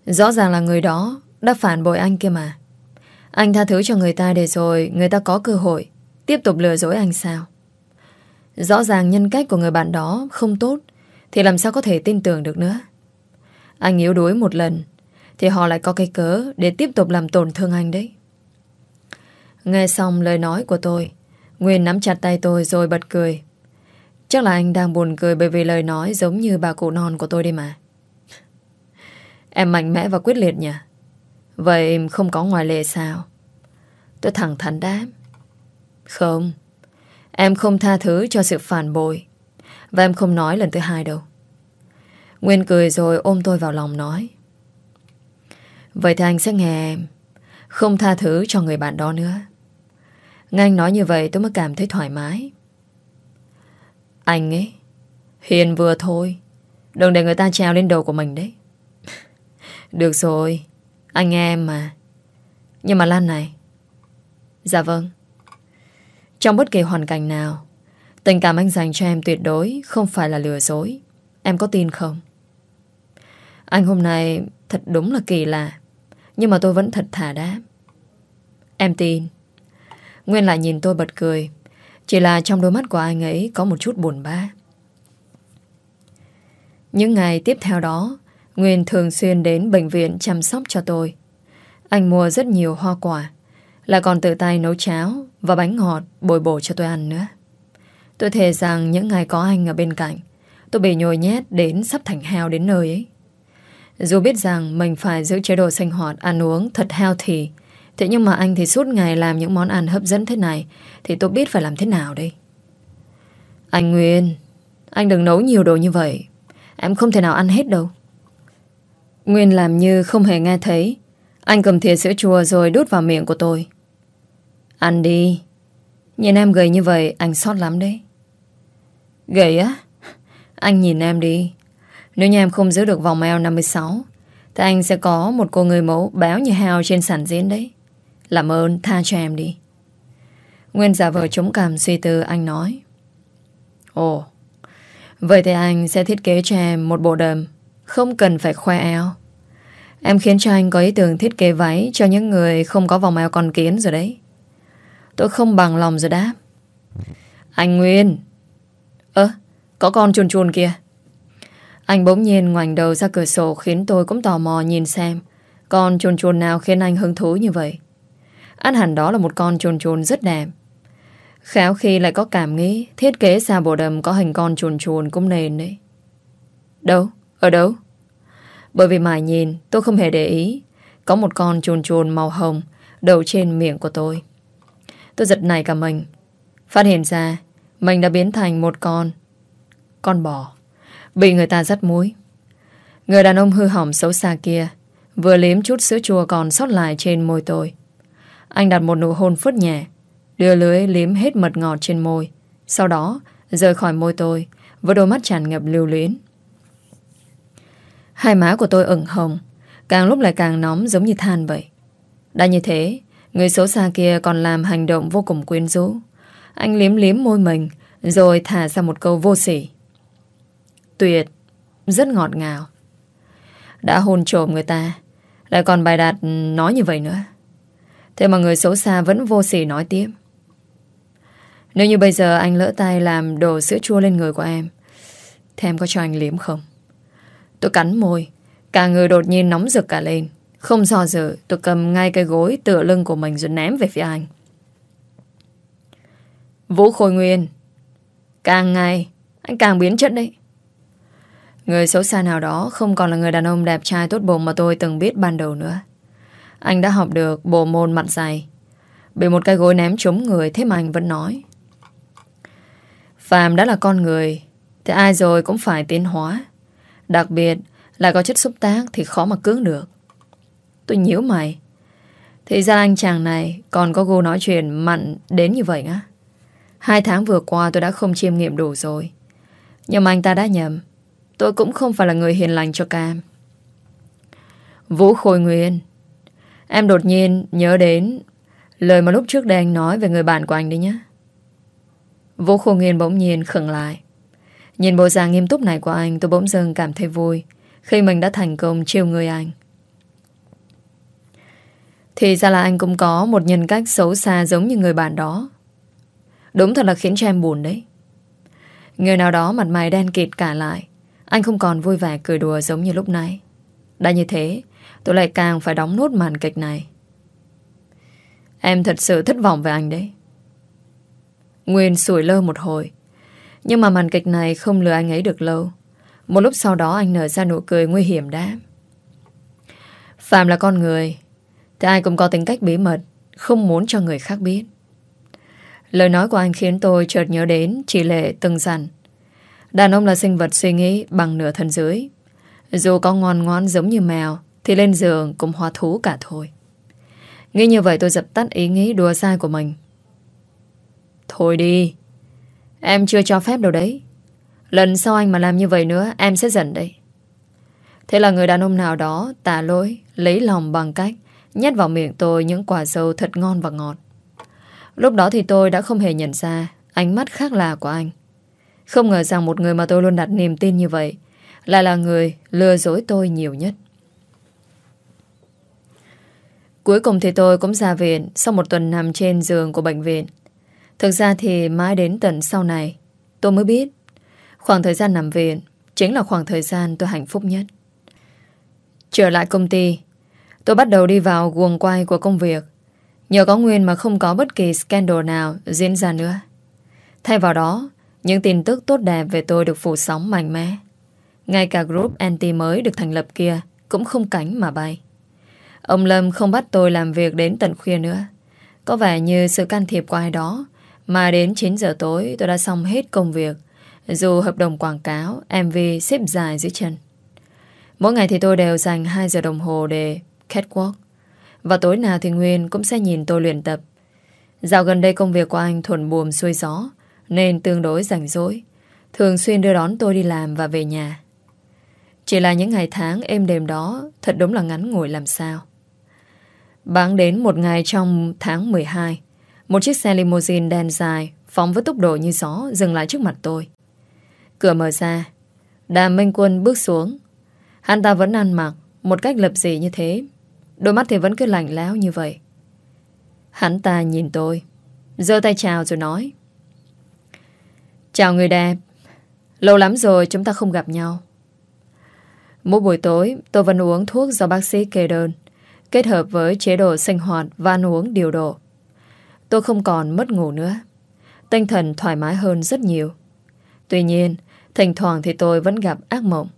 Rõ ràng là người đó Đã phản bội anh kia mà. Anh tha thứ cho người ta để rồi Người ta có cơ hội Tiếp tục lừa dối anh sao? Rõ ràng nhân cách của người bạn đó không tốt. Thì làm sao có thể tin tưởng được nữa? Anh yếu đuối một lần, thì họ lại có cái cớ Để tiếp tục làm tổn thương anh đấy. Nghe xong lời nói của tôi, Nguyên nắm chặt tay tôi rồi bật cười. Chắc là anh đang buồn cười Bởi vì lời nói giống như bà cụ non của tôi đi mà. Em mạnh mẽ và quyết liệt nhỉ? Vậy không có ngoài lệ sao? Tôi thẳng thắn đáp. Không, Em không tha thứ cho sự phản bội. Và em không nói lần thứ hai đâu. Nguyên cười rồi ôm tôi vào lòng nói. Vậy thì anh sẽ nghe em. Không tha thứ cho người bạn đó nữa. Nghe anh nói như vậy tôi mới cảm thấy thoải mái. Anh ấy, Hiền vừa thôi. Đừng để người ta treo lên đầu của mình đấy. Được rồi, Anh nghe em mà. Nhưng mà Lan này. Dạ vâng. Trong bất kỳ hoàn cảnh nào Tình cảm anh dành cho em tuyệt đối, Không phải là lừa dối. Em có tin không? Anh hôm nay thật đúng là kỳ lạ, nhưng mà tôi vẫn thật thà đáp. Em tin. Nguyên lại nhìn tôi bật cười. Chỉ là trong đôi mắt của anh ấy Có một chút buồn bã. Những ngày tiếp theo đó, Nguyên thường xuyên đến bệnh viện chăm sóc cho tôi. Anh mua rất nhiều hoa quả, Lại còn tự tay nấu cháo Và bánh ngọt bồi bổ cho tôi ăn nữa. Tôi thề rằng những ngày có anh ở bên cạnh, Tôi bị nhồi nhét đến sắp thành heo đến nơi ấy. Dù biết rằng mình phải giữ chế độ sinh hoạt ăn uống thật healthy Thế nhưng mà anh thì suốt ngày làm những món ăn hấp dẫn thế này, Thì tôi biết phải làm thế nào đây? Anh Nguyên, Anh đừng nấu nhiều đồ như vậy. Em không thể nào ăn hết đâu. Nguyên làm như không hề nghe thấy. Anh cầm thìa sữa chua rồi đút vào miệng của tôi. Ăn đi. Nhìn em gầy như vậy, anh sót lắm đấy. Gầy á. Anh nhìn em đi. Nếu như em không giữ được vòng eo 56 Thì anh sẽ có một cô người mẫu Béo như heo trên sàn diễn đấy. Làm ơn tha cho em đi. Nguyên giả vờ chống cảm suy tư, Anh nói. Ồ. Vậy thì anh sẽ thiết kế cho em một bộ đầm. Không cần phải khoe eo. Em khiến cho anh có ý tưởng thiết kế váy Cho những người không có vòng eo con kiến rồi đấy. Tôi không bằng lòng rồi đáp. Anh Nguyên. Có con chuồn chuồn kìa anh bỗng nhiên ngoảnh đầu ra cửa sổ khiến tôi cũng tò mò nhìn xem con chuồn chuồn nào khiến anh hứng thú như vậy. Ăn hẳn đó là một con chuồn chuồn rất đẹp. Khéo khi lại có cảm nghĩ thiết kế xa bộ đầm có hình con chuồn chuồn cũng nền đấy. Đâu? Ở đâu? Bởi vì mãi nhìn, tôi không hề để ý Có một con chuồn chuồn màu hồng Đầu trên miệng của tôi Tôi giật này cả mình Phát hiện ra, Mình đã biến thành một con con bò. Bị người ta dắt muối. Người đàn ông hư hỏng xấu xa kia, Vừa liếm chút sữa chua còn sót lại trên môi tôi. Anh đặt một nụ hôn phớt nhẹ, Đưa lưới liếm hết mật ngọt trên môi. Sau đó, rời khỏi môi tôi, Với đôi mắt tràn ngập lưu luyến. Hai má của tôi ửng hồng, Càng lúc lại càng nóng giống như than vậy. Đã như thế, Người xấu xa kia còn làm hành động vô cùng quyến rũ. Anh liếm liếm môi mình, Rồi thả ra một câu vô sỉ. Tuyệt. Rất ngọt ngào. Đã hôn trộm người ta, Lại còn bài đạt ừ, nói như vậy nữa. Thế mà người xấu xa vẫn vô sỉ nói tiếp. Nếu như bây giờ anh lỡ tay làm đồ sữa chua lên người của em, Thì em có cho anh liếm không? Tôi cắn môi, Cả người đột nhiên nóng rực cả lên. Không do dự, tôi cầm ngay cái gối tựa lưng của mình rồi ném về phía anh. Vũ Khôi Nguyên, Càng ngày, Anh càng biến chất đấy. Người xấu xa nào đó Không còn là người đàn ông đẹp trai tốt bụng Mà tôi từng biết ban đầu nữa. Anh đã học được bộ môn mặt dày. Bị một cái gối ném trúng người, Thế mà anh vẫn nói. Phạm đã là con người, Thì ai rồi cũng phải tiến hóa. Đặc biệt là có chất xúc tác Thì khó mà cưỡng được. Tôi nhíu mày. Thì ra anh chàng này còn có gu nói chuyện mặn đến như vậy á. Hai tháng vừa qua tôi đã không chiêm nghiệm đủ rồi. Nhưng mà anh ta đã nhầm. Tôi cũng không phải là người hiền lành cho Cam Vũ Khôi Nguyên, Em đột nhiên nhớ đến Lời mà lúc trước đây anh nói Về người bạn của anh đấy nhé. Vũ Khôi Nguyên bỗng nhiên khẩn lại. Nhìn bộ dạng nghiêm túc này của anh, Tôi bỗng dưng cảm thấy vui Khi mình đã thành công chiêu người anh. Thì ra là anh cũng có Một nhân cách xấu xa giống như người bạn đó. Đúng thật là khiến cho em buồn đấy. Người nào đó mặt mày đen kịt cả lại. Anh không còn vui vẻ cười đùa giống như lúc nãy. Đã như thế, Tôi lại càng phải đóng nốt màn kịch này. Em thật sự thất vọng về anh đấy. Nguyên sủi lơ một hồi. Nhưng mà màn kịch này không lừa anh ấy được lâu. Một lúc sau đó anh nở ra nụ cười nguy hiểm đã. Phạm là con người, Thì ai cũng có tính cách bí mật, Không muốn cho người khác biết. Lời nói của anh khiến tôi chợt nhớ đến Chị Lệ từng dặn Đàn ông là sinh vật suy nghĩ bằng nửa thân dưới. Dù có ngon ngoan giống như mèo, Thì lên giường cũng hoa thú cả thôi. Nghĩ như vậy tôi dập tắt ý nghĩ đùa sai của mình. Thôi đi, Em chưa cho phép đâu đấy. Lần sau anh mà làm như vậy nữa, Em sẽ giận đấy. Thế là người đàn ông nào đó tà lỗi, Lấy lòng bằng cách Nhét vào miệng tôi những quả dâu thật ngon và ngọt. Lúc đó thì tôi đã không hề nhận ra Ánh mắt khác lạ của anh. Không ngờ rằng một người mà tôi luôn đặt niềm tin như vậy Lại là người lừa dối tôi nhiều nhất. Cuối cùng thì tôi cũng ra viện Sau một tuần nằm trên giường của bệnh viện. Thực ra thì mãi đến tận sau này Tôi mới biết Khoảng thời gian nằm viện Chính là khoảng thời gian tôi hạnh phúc nhất. Trở lại công ty Tôi bắt đầu đi vào guồng quay của công việc. Nhờ có Nguyên mà không có bất kỳ scandal nào diễn ra nữa. Thay vào đó, những tin tức tốt đẹp về tôi được phủ sóng mạnh mẽ. Ngay cả group anti mới được thành lập kia cũng không cánh mà bay. Ông Lâm không bắt tôi làm việc đến tận khuya nữa. Có vẻ như sự can thiệp của ai đó mà đến 9 giờ tối tôi đã xong hết công việc dù hợp đồng quảng cáo, MV xếp dài dưới chân. Mỗi ngày thì tôi đều dành 2 giờ đồng hồ để catwalk và tối nào thì Nguyên cũng sẽ nhìn tôi luyện tập Dạo gần đây công việc của anh thuần buồm xuôi gió nên tương đối rảnh rỗi. Thường xuyên đưa đón tôi đi làm và về nhà. Chỉ là những ngày tháng êm đềm đó Thật đúng là ngắn ngủi làm sao. Bắn đến một ngày trong tháng 12 Một chiếc xe limousine đen dài Phóng với tốc độ như gió Dừng lại trước mặt tôi. Cửa mở ra Đàm Minh Quân bước xuống. Hắn ta vẫn ăn mặc Một cách lập dị như thế. Đôi mắt thì vẫn cứ lạnh lẽo như vậy. Hắn ta nhìn tôi, giơ tay chào rồi nói Chào người đẹp Lâu lắm rồi chúng ta không gặp nhau Mỗi buổi tối, Tôi vẫn uống thuốc do bác sĩ kê đơn, Kết hợp với chế độ sinh hoạt Và ăn uống điều độ Tôi không còn mất ngủ nữa Tinh thần thoải mái hơn rất nhiều Tuy nhiên, Thỉnh thoảng thì tôi vẫn gặp ác mộng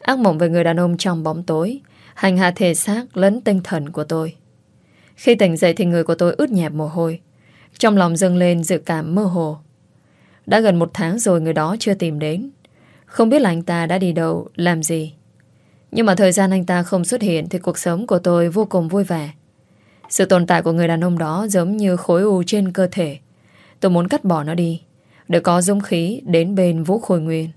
Ác mộng về người đàn ông trong bóng tối, Hành hạ thể xác lẫn tinh thần của tôi. Khi tỉnh dậy thì người của tôi ướt nhẹp mồ hôi. Trong lòng dâng lên dự cảm mơ hồ. Đã gần một tháng rồi người đó chưa tìm đến. Không biết là anh ta đã đi đâu, làm gì. Nhưng mà thời gian anh ta không xuất hiện thì cuộc sống của tôi vô cùng vui vẻ. Sự tồn tại của người đàn ông đó giống như khối u trên cơ thể. Tôi muốn cắt bỏ nó đi, để có dũng khí đến bên Vũ Khôi Nguyên.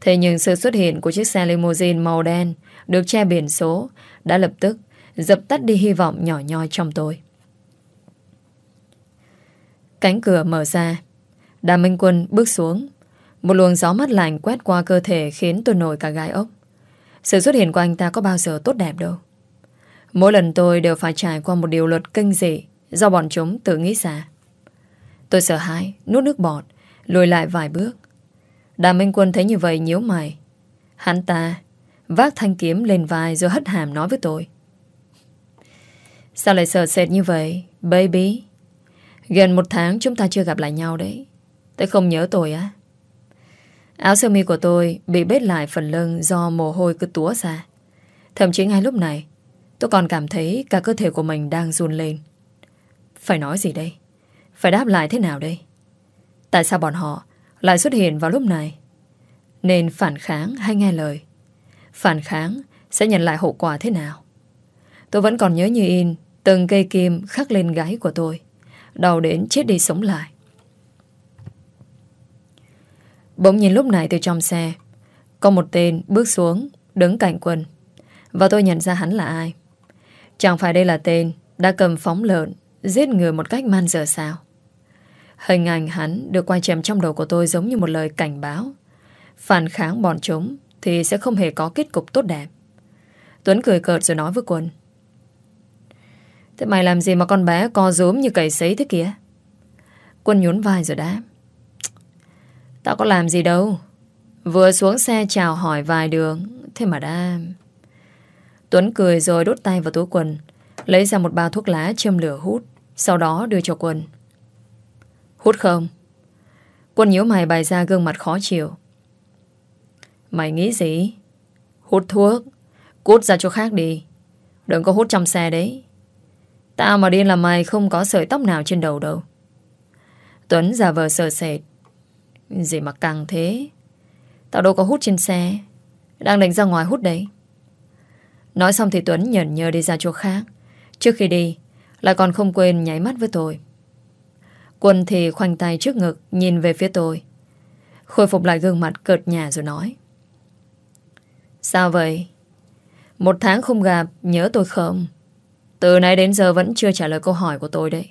Thế nhưng sự xuất hiện của chiếc xe limousine màu đen được che biển số đã lập tức dập tắt đi hy vọng nhỏ nhoi trong tôi. Cánh cửa mở ra. Đàm Minh Quân bước xuống. Một luồng gió mát lạnh quét qua cơ thể khiến tôi nổi cả gai ốc. Sự xuất hiện của anh ta có bao giờ tốt đẹp đâu. Mỗi lần tôi đều phải trải qua một điều luật kinh dị do bọn chúng tự nghĩ ra. Tôi sợ hãi, nuốt nước bọt, lùi lại vài bước. Đàm Minh Quân thấy như vậy nhíu mày. Hắn ta vác thanh kiếm lên vai rồi hất hàm nói với tôi. Sao lại sợ sệt như vậy, baby? Gần một tháng chúng ta chưa gặp lại nhau đấy. Tôi không nhớ tôi á. Áo sơ mi của tôi bị bết lại phần lưng do mồ hôi cứ túa ra. Thậm chí ngay lúc này, tôi còn cảm thấy cả cơ thể của mình đang run lên. Phải nói gì đây? Phải đáp lại thế nào đây? Tại sao bọn họ lại xuất hiện vào lúc này? Nên phản kháng hay nghe lời? Phản kháng sẽ nhận lại hậu quả thế nào? Tôi vẫn còn nhớ như in từng cây kim khắc lên gáy của tôi. Đau đến chết đi sống lại. Bỗng nhìn lúc này từ trong xe, Có một tên bước xuống, Đứng cạnh quân Và tôi nhận ra hắn là ai Chẳng phải đây là tên đã cầm phóng lợn, Giết người một cách man dở sao Hình ảnh hắn được quay chèm trong đầu của tôi giống như một lời cảnh báo. Phản kháng bọn chúng thì sẽ không hề có kết cục tốt đẹp. Tuấn cười cợt rồi nói với Quân. Thế mày làm gì mà con bé co rúm như cầy sấy thế kìa? Quân nhún vai rồi đáp. Tao có làm gì đâu. Vừa xuống xe chào hỏi vài đường. Thế mà đã... Tuấn cười rồi đốt tay vào túi quần. Lấy ra một bao thuốc lá châm lửa hút. Sau đó đưa cho Quân. Hút không? Quân nhíu mày bày ra gương mặt khó chịu. Mày nghĩ gì? Hút thuốc. Cút ra chỗ khác đi. Đừng có hút trong xe đấy. Tao mà điên là mày không có sợi tóc nào trên đầu đâu. Tuấn giả vờ sợ sệt. Gì mà càng thế? Tao đâu có hút trên xe. Đang đánh ra ngoài hút đấy. Nói xong thì Tuấn nhẩn nhơ đi ra chỗ khác. Trước khi đi, lại còn không quên nháy mắt với tôi. Quân thì khoanh tay trước ngực Nhìn về phía tôi Khôi phục lại gương mặt cợt nhà rồi nói Sao vậy? Một tháng không gặp Nhớ tôi không? Từ nay đến giờ vẫn chưa trả lời câu hỏi của tôi đấy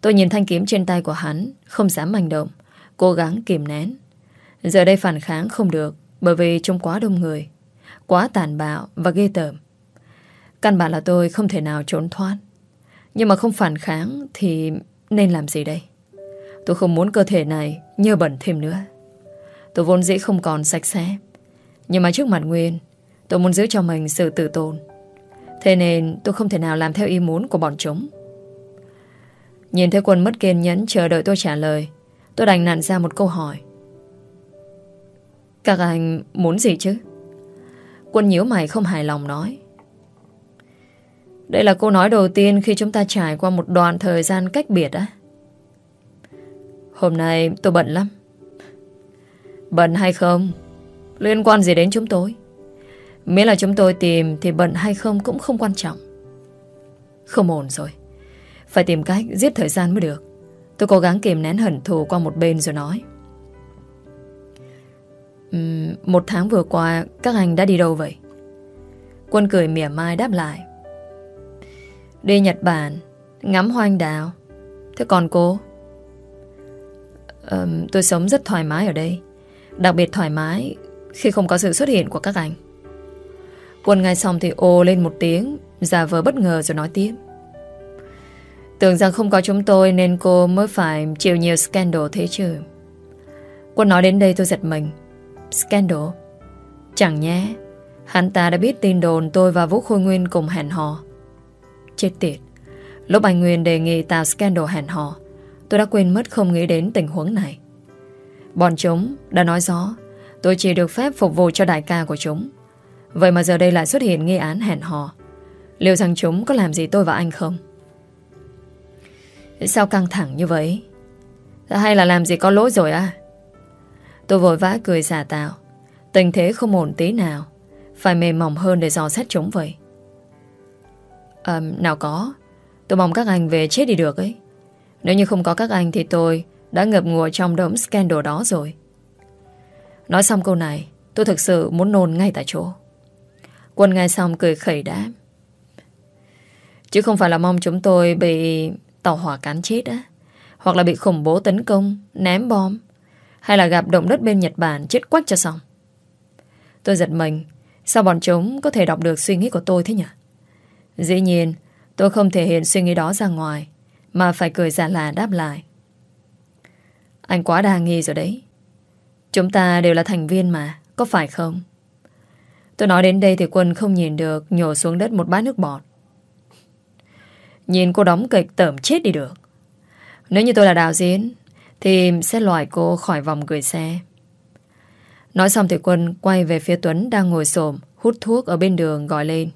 Tôi nhìn thanh kiếm trên tay của hắn Không dám hành động Cố gắng kìm nén. Giờ đây phản kháng không được, Bởi vì trông quá đông người, Quá tàn bạo và ghê tởm. Căn bản là tôi không thể nào trốn thoát. Nhưng mà không phản kháng Thì nên làm gì đây? Tôi không muốn cơ thể này nhơ bẩn thêm nữa. Tôi vốn dĩ không còn sạch sẽ. Nhưng mà trước mặt Nguyên, Tôi muốn giữ cho mình sự tự tôn. Thế nên tôi không thể nào làm theo ý muốn của bọn chúng. Nhìn thấy quân mất kiên nhẫn chờ đợi tôi trả lời Tôi đành nặn ra một câu hỏi Các anh muốn gì chứ? Quân nhíu mày không hài lòng nói đây là câu nói đầu tiên khi chúng ta trải qua một đoạn thời gian cách biệt á. Hôm nay tôi bận lắm. Bận hay không? Liên quan gì đến chúng tôi? Miễn là chúng tôi tìm thì bận hay không cũng không quan trọng. Không ổn rồi. Phải tìm cách giết thời gian mới được. Tôi cố gắng kìm nén hận thù qua một bên rồi nói. um, một tháng vừa qua các anh đã đi đâu vậy? Quân cười mỉa mai đáp lại. Đi Nhật Bản Ngắm hoang đảo Thế còn cô um, Tôi sống rất thoải mái ở đây Đặc biệt thoải mái Khi không có sự xuất hiện của các anh Quân ngay xong thì ô lên một tiếng Giả vờ bất ngờ rồi nói tiếp Tưởng rằng không có chúng tôi Nên cô mới phải chịu nhiều scandal thế chứ. Quân nói đến đây tôi giật mình. Scandal? Chẳng nhé Hắn ta đã biết tin đồn tôi và Vũ Khôi Nguyên cùng hẹn hò. Chết tiệt. Lúc anh Nguyên đề nghị tạo scandal hẹn hò, Tôi đã quên mất không nghĩ đến tình huống này. Bọn chúng đã nói rõ, Tôi chỉ được phép phục vụ cho đại ca của chúng. Vậy mà giờ đây lại xuất hiện nghi án hẹn hò. Liệu rằng chúng có làm gì tôi và anh không? Sao căng thẳng như vậy? Hay là làm gì có lỗi rồi à? Tôi vội vã cười giả tạo. Tình thế không ổn tí nào. Phải mềm mỏng hơn để dò xét chúng vậy. À, nào có. Tôi mong các anh về chết đi được ấy. Nếu như không có các anh thì tôi Đã ngập ngùa trong đống scandal đó rồi. Nói xong câu này Tôi thực sự muốn nôn ngay tại chỗ. Quân nghe xong cười khẩy đáp. Chứ không phải là mong chúng tôi bị tàu hỏa cán chết á, Hoặc là bị khủng bố tấn công, Ném bom, Hay là gặp động đất bên Nhật Bản chết quách cho xong. Tôi giật mình, Sao bọn chúng có thể đọc được suy nghĩ của tôi thế nhỉ? Dĩ nhiên, Tôi không thể hiện suy nghĩ đó ra ngoài, Mà phải cười giả là đáp lại. Anh quá đa nghi rồi đấy. Chúng ta đều là thành viên mà, Có phải không? Tôi nói đến đây thì quân không nhìn được Nhổ xuống đất một bát nước bọt. Nhìn cô đóng kịch tởm chết đi được Nếu như tôi là đạo diễn Thì sẽ loại cô khỏi vòng gửi xe Nói xong thì quân quay về phía Tuấn đang ngồi xổm hút thuốc ở bên đường gọi lên.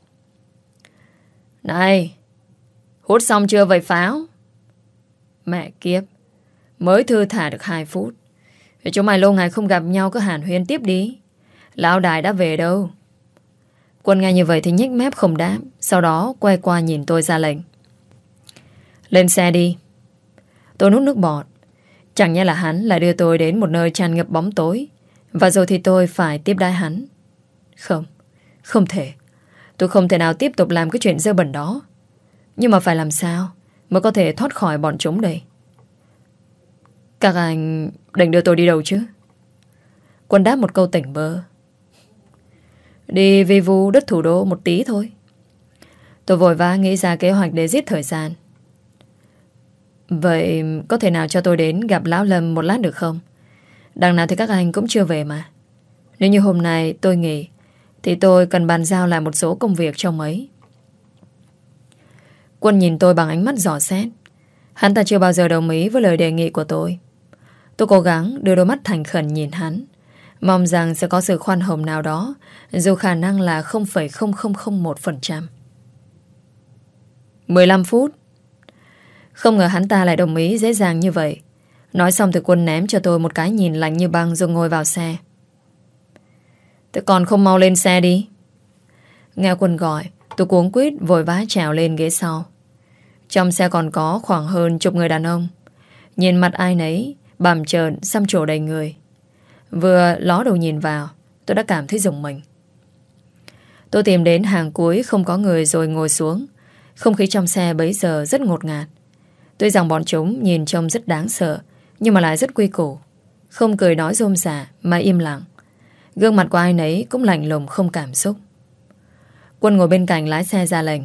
Này, hút xong chưa vậy pháo? Mẹ kiếp, mới thư thả được 2 phút. Vì chúng mày lâu ngày không gặp nhau cứ hàn huyên tiếp đi. Lão đại đã về đâu? Quân nghe như vậy thì nhếch mép không đáp, sau đó quay qua nhìn tôi ra lệnh. Lên xe đi. Tôi nút nước bọt. Chẳng nhẽ là hắn lại đưa tôi đến một nơi tràn ngập bóng tối. Và rồi thì tôi phải tiếp đai hắn. Không, không thể. Tôi không thể nào tiếp tục làm cái chuyện dơ bẩn đó. Nhưng mà phải làm sao mới có thể thoát khỏi bọn chúng đây? Các anh định đưa tôi đi đâu chứ? Quân đáp một câu tỉnh bơ. Đi vi vu đất thủ đô một tí thôi. Tôi vội vã nghĩ ra kế hoạch để giết thời gian. Vậy có thể nào cho tôi đến gặp Lão Lâm một lát được không? Đằng nào thì các anh cũng chưa về mà. Nếu như hôm nay tôi nghỉ thì tôi cần bàn giao lại một số công việc trong ấy. Quân nhìn tôi bằng ánh mắt giỏ xét. Hắn ta chưa bao giờ đồng ý với lời đề nghị của tôi. Tôi cố gắng đưa đôi mắt thành khẩn nhìn hắn. Mong rằng sẽ có sự khoan hồng nào đó dù khả năng là 0,0001%. 15 phút không ngờ hắn ta lại đồng ý dễ dàng như vậy. Nói xong thì quân ném cho tôi một cái nhìn lạnh như băng rồi ngồi vào xe. Tôi còn không mau lên xe đi. Nghe quân gọi, tôi cuống quýt vội vã trèo lên ghế sau. Trong xe còn có khoảng hơn chục người đàn ông. Nhìn mặt ai nấy, Bàm trợn, xăm trổ đầy người. Vừa ló đầu nhìn vào, tôi đã cảm thấy rùng mình. Tôi tìm đến hàng cuối không có người rồi ngồi xuống. Không khí trong xe bấy giờ rất ngột ngạt. Tuy rằng bọn chúng nhìn trông rất đáng sợ, nhưng mà lại rất quy củ. Không cười nói rôm rả mà im lặng. Gương mặt của ai nấy cũng lạnh lùng không cảm xúc. Quân ngồi bên cạnh lái xe ra lệnh.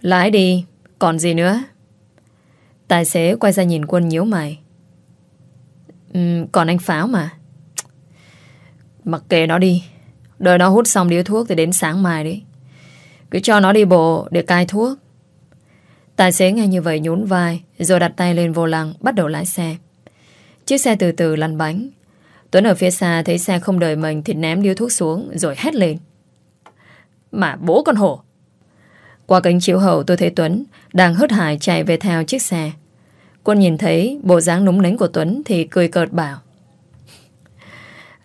Lái đi, còn gì nữa? Tài xế quay ra nhìn quân nhíu mày. Um, còn anh Pháo mà. Mặc kệ nó đi. Đợi nó hút xong điếu thuốc thì đến sáng mai đấy Cứ cho nó đi bộ để cai thuốc. Tài xế nghe như vậy nhún vai, Rồi đặt tay lên vô lăng, Bắt đầu lái xe. Chiếc xe từ từ lăn bánh. Tuấn ở phía xa thấy xe không đợi mình Thì ném điếu thuốc xuống, rồi hét lên. Mà bố con hổ! Qua kính chiếu hậu tôi thấy Tuấn Đang hớt hải chạy về theo chiếc xe. Quân nhìn thấy bộ dáng núng nánh của Tuấn Thì cười cợt bảo.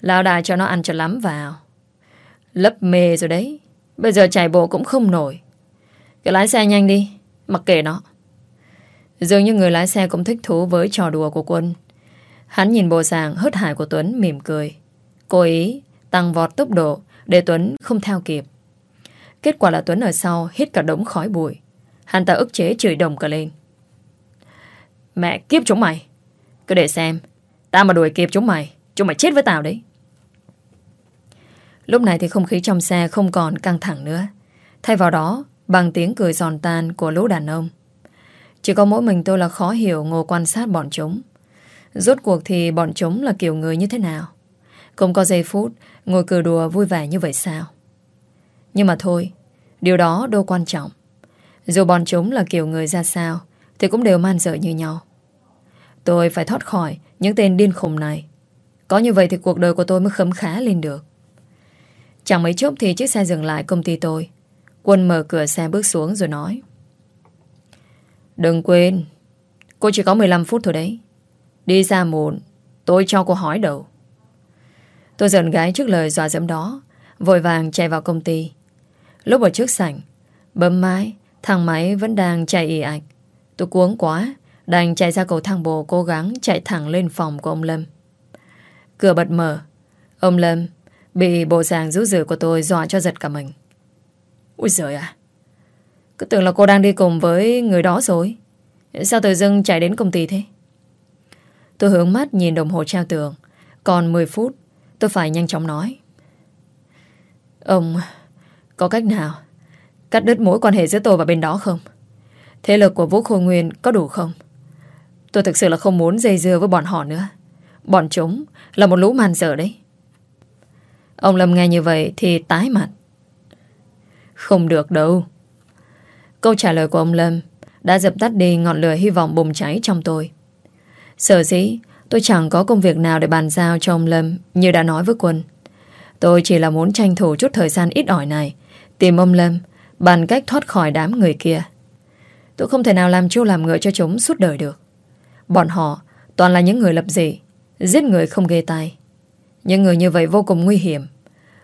Lao đài cho nó ăn cho lắm vào. Lấp mê rồi đấy. Bây giờ chạy bộ cũng không nổi. Cái lái xe nhanh đi. Mặc kệ nó. Dường như người lái xe cũng thích thú với trò đùa của Quân. Hắn nhìn bộ dạng hớt hải của Tuấn, mỉm cười. Cố ý tăng vọt tốc độ Để Tuấn không theo kịp. Kết quả là Tuấn ở sau hít cả đống khói bụi. Hắn ta ức chế chửi đồng cả lên. Mẹ kiếp chúng mày. Cứ để xem. Tao mà đuổi kịp chúng mày Chúng mày chết với tao đấy. Lúc này thì không khí trong xe không còn căng thẳng nữa. Thay vào đó Bằng tiếng cười giòn tan của lũ đàn ông. Chỉ có mỗi mình tôi là khó hiểu Ngồi quan sát bọn chúng. Rốt cuộc thì bọn chúng là kiểu người như thế nào? Không có giây phút Ngồi cười đùa vui vẻ như vậy sao? Nhưng mà thôi, Điều đó đâu quan trọng. Dù bọn chúng là kiểu người ra sao, Thì cũng đều man dợ như nhau. Tôi phải thoát khỏi những tên điên khùng này. Có như vậy thì cuộc đời của tôi mới khấm khá lên được. Chẳng mấy chốc thì chiếc xe dừng lại công ty tôi. Quân mở cửa xe bước xuống rồi nói. Đừng quên, cô chỉ có 15 phút thôi đấy. Đi ra muộn, tôi cho cô hỏi đầu. Tôi giận gái trước lời dọa dẫm đó, vội vàng chạy vào công ty. Lúc ở trước sảnh, bấm máy, thang máy vẫn đang chạy ị ạch. Tôi cuống quá, đành chạy ra cầu thang bộ cố gắng chạy thẳng lên phòng của ông Lâm. Cửa bật mở, ông Lâm bị bộ dạng rú rượi của tôi dọa cho giật cả mình. Ui giời à, cứ tưởng là cô đang đi cùng với người đó rồi. Sao tự dưng chạy đến công ty thế? Tôi hướng mắt nhìn đồng hồ treo tường. Còn 10 phút, tôi phải nhanh chóng nói. Ông, có cách nào cắt đứt mối quan hệ giữa tôi và bên đó không? Thế lực của Vũ Khôi Nguyên có đủ không? Tôi thực sự là không muốn dây dưa với bọn họ nữa. Bọn chúng là một lũ màn dở đấy. Ông Lâm nghe như vậy thì tái mặt. Không được đâu. Câu trả lời của ông Lâm đã dập tắt đi ngọn lửa hy vọng bùng cháy trong tôi. Sở dĩ tôi chẳng có công việc nào để bàn giao cho ông Lâm như đã nói với Quân. Tôi chỉ là muốn tranh thủ chút thời gian ít ỏi này tìm ông Lâm bàn cách thoát khỏi đám người kia. Tôi không thể nào làm chu làm ngựa cho chúng suốt đời được. Bọn họ toàn là những người lập dị, giết người không ghê tay. Những người như vậy vô cùng nguy hiểm.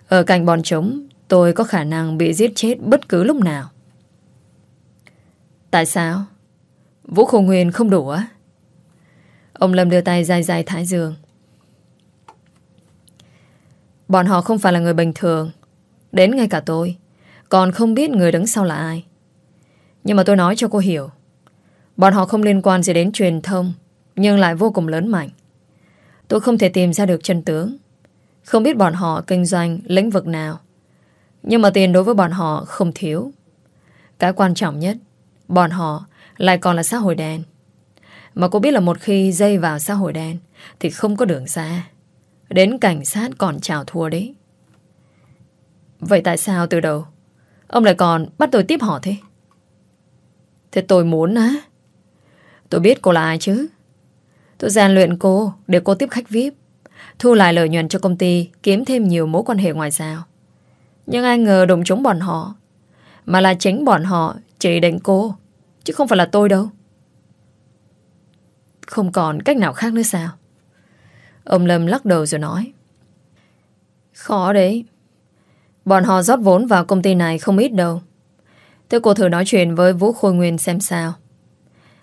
Ở cạnh bọn chúng, tôi có khả năng bị giết chết bất cứ lúc nào. Tại sao? Vũ Khổ Nguyên không đủ á? Ông Lâm đưa tay dài dài thái dương. Bọn họ không phải là người bình thường. Đến ngay cả tôi. Còn không biết người đứng sau là ai. Nhưng mà tôi nói cho cô hiểu. Bọn họ không liên quan gì đến truyền thông, Nhưng lại vô cùng lớn mạnh Tôi không thể tìm ra được chân tướng Không biết bọn họ kinh doanh lĩnh vực nào nhưng mà tiền đối với bọn họ không thiếu. Cái quan trọng nhất, Bọn họ lại còn là xã hội đen. Mà cô biết là một khi dây vào xã hội đen Thì không có đường ra. Đến cảnh sát còn chào thua đấy. Vậy tại sao từ đầu Ông lại còn bắt tôi tiếp họ thế? Thế tôi muốn á. Tôi biết cô là ai chứ. Tôi gian luyện cô Để cô tiếp khách VIP Thu lại lợi nhuận cho công ty, Kiếm thêm nhiều mối quan hệ ngoại giao. Nhưng ai ngờ đụng trúng bọn họ. Mà là chính bọn họ chỉ đánh cô, Chứ không phải là tôi đâu. Không còn cách nào khác nữa sao? Ông Lâm lắc đầu rồi nói. Khó đấy. Bọn họ rót vốn vào công ty này không ít đâu. Thế cô thử nói chuyện với Vũ Khôi Nguyên xem sao.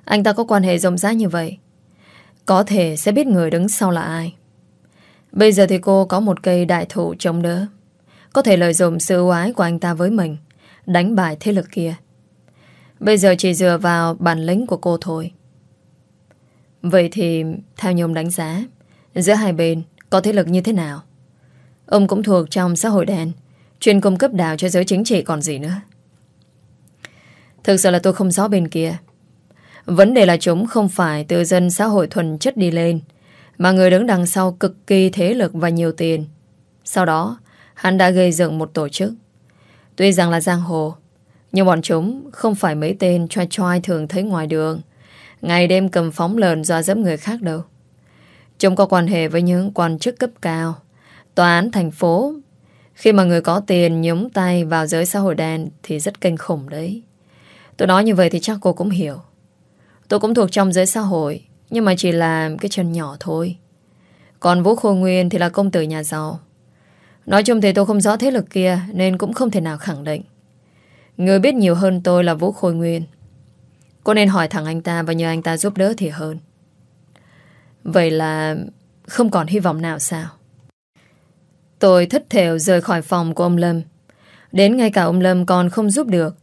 Anh ta có quan hệ rộng rãi như vậy. Có thể sẽ biết người đứng sau là ai. Bây giờ thì cô có một cây đại thụ chống đỡ. Có thể lợi dụng sự ưu ái của anh ta với mình, Đánh bại thế lực kia. Bây giờ chỉ dựa vào bản lĩnh của cô thôi. Vậy thì, Theo như ông đánh giá, Giữa hai bên có thế lực như thế nào? Ông cũng thuộc trong xã hội đen, Chuyên cung cấp đào cho giới chính trị còn gì nữa. Thực sự là tôi không rõ bên kia. Vấn đề là chúng không phải từ dân xã hội thuần chất đi lên, Mà người đứng đằng sau cực kỳ thế lực và nhiều tiền. Sau đó Hắn đã gây dựng một tổ chức. Tuy rằng là giang hồ, Nhưng bọn chúng không phải mấy tên choi choi thường thấy ngoài đường. Ngày đêm cầm phóng lợn do dẫm người khác đâu. Chúng có quan hệ với những quan chức cấp cao, Tòa án thành phố. Khi mà người có tiền nhúng tay vào giới xã hội đen Thì rất kinh khủng đấy. Tôi nói như vậy thì chắc cô cũng hiểu. Tôi cũng thuộc trong giới xã hội, Nhưng mà chỉ là cái chân nhỏ thôi. Còn Vũ Khôi Nguyên thì là công tử nhà giàu. Nói chung thì tôi không rõ thế lực kia, Nên cũng không thể nào khẳng định. Người biết nhiều hơn tôi là Vũ Khôi Nguyên. Cô nên hỏi thẳng anh ta Và nhờ anh ta giúp đỡ thì hơn. Vậy là Không còn hy vọng nào sao? Tôi thất thểu rời khỏi phòng của ông Lâm. Đến ngay cả ông Lâm còn không giúp được.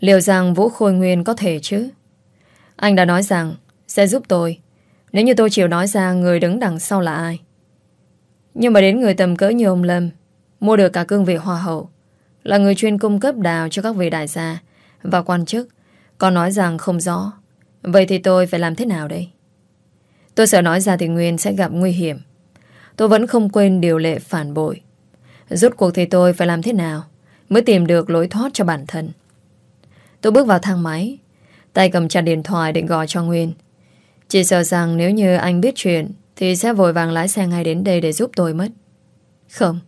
Liệu rằng Vũ Khôi Nguyên có thể chứ? Anh đã nói rằng sẽ giúp tôi. Nếu như tôi chịu nói ra người đứng đằng sau là ai. Nhưng mà đến người tầm cỡ như ông Lâm mua được cả cương vị hoa hậu, là người chuyên cung cấp đào cho các vị đại gia và quan chức còn nói rằng không rõ. Vậy thì tôi phải làm thế nào đây? Tôi sợ nói ra thì Nguyên sẽ gặp nguy hiểm. Tôi vẫn không quên điều lệ phản bội. Rốt cuộc thì tôi phải làm thế nào mới tìm được lối thoát cho bản thân. Tôi bước vào thang máy, Tay cầm chặt điện thoại định gọi cho Nguyên Chỉ sợ rằng nếu như anh biết chuyện Thì sẽ vội vàng lái xe ngay đến đây để giúp tôi mất Không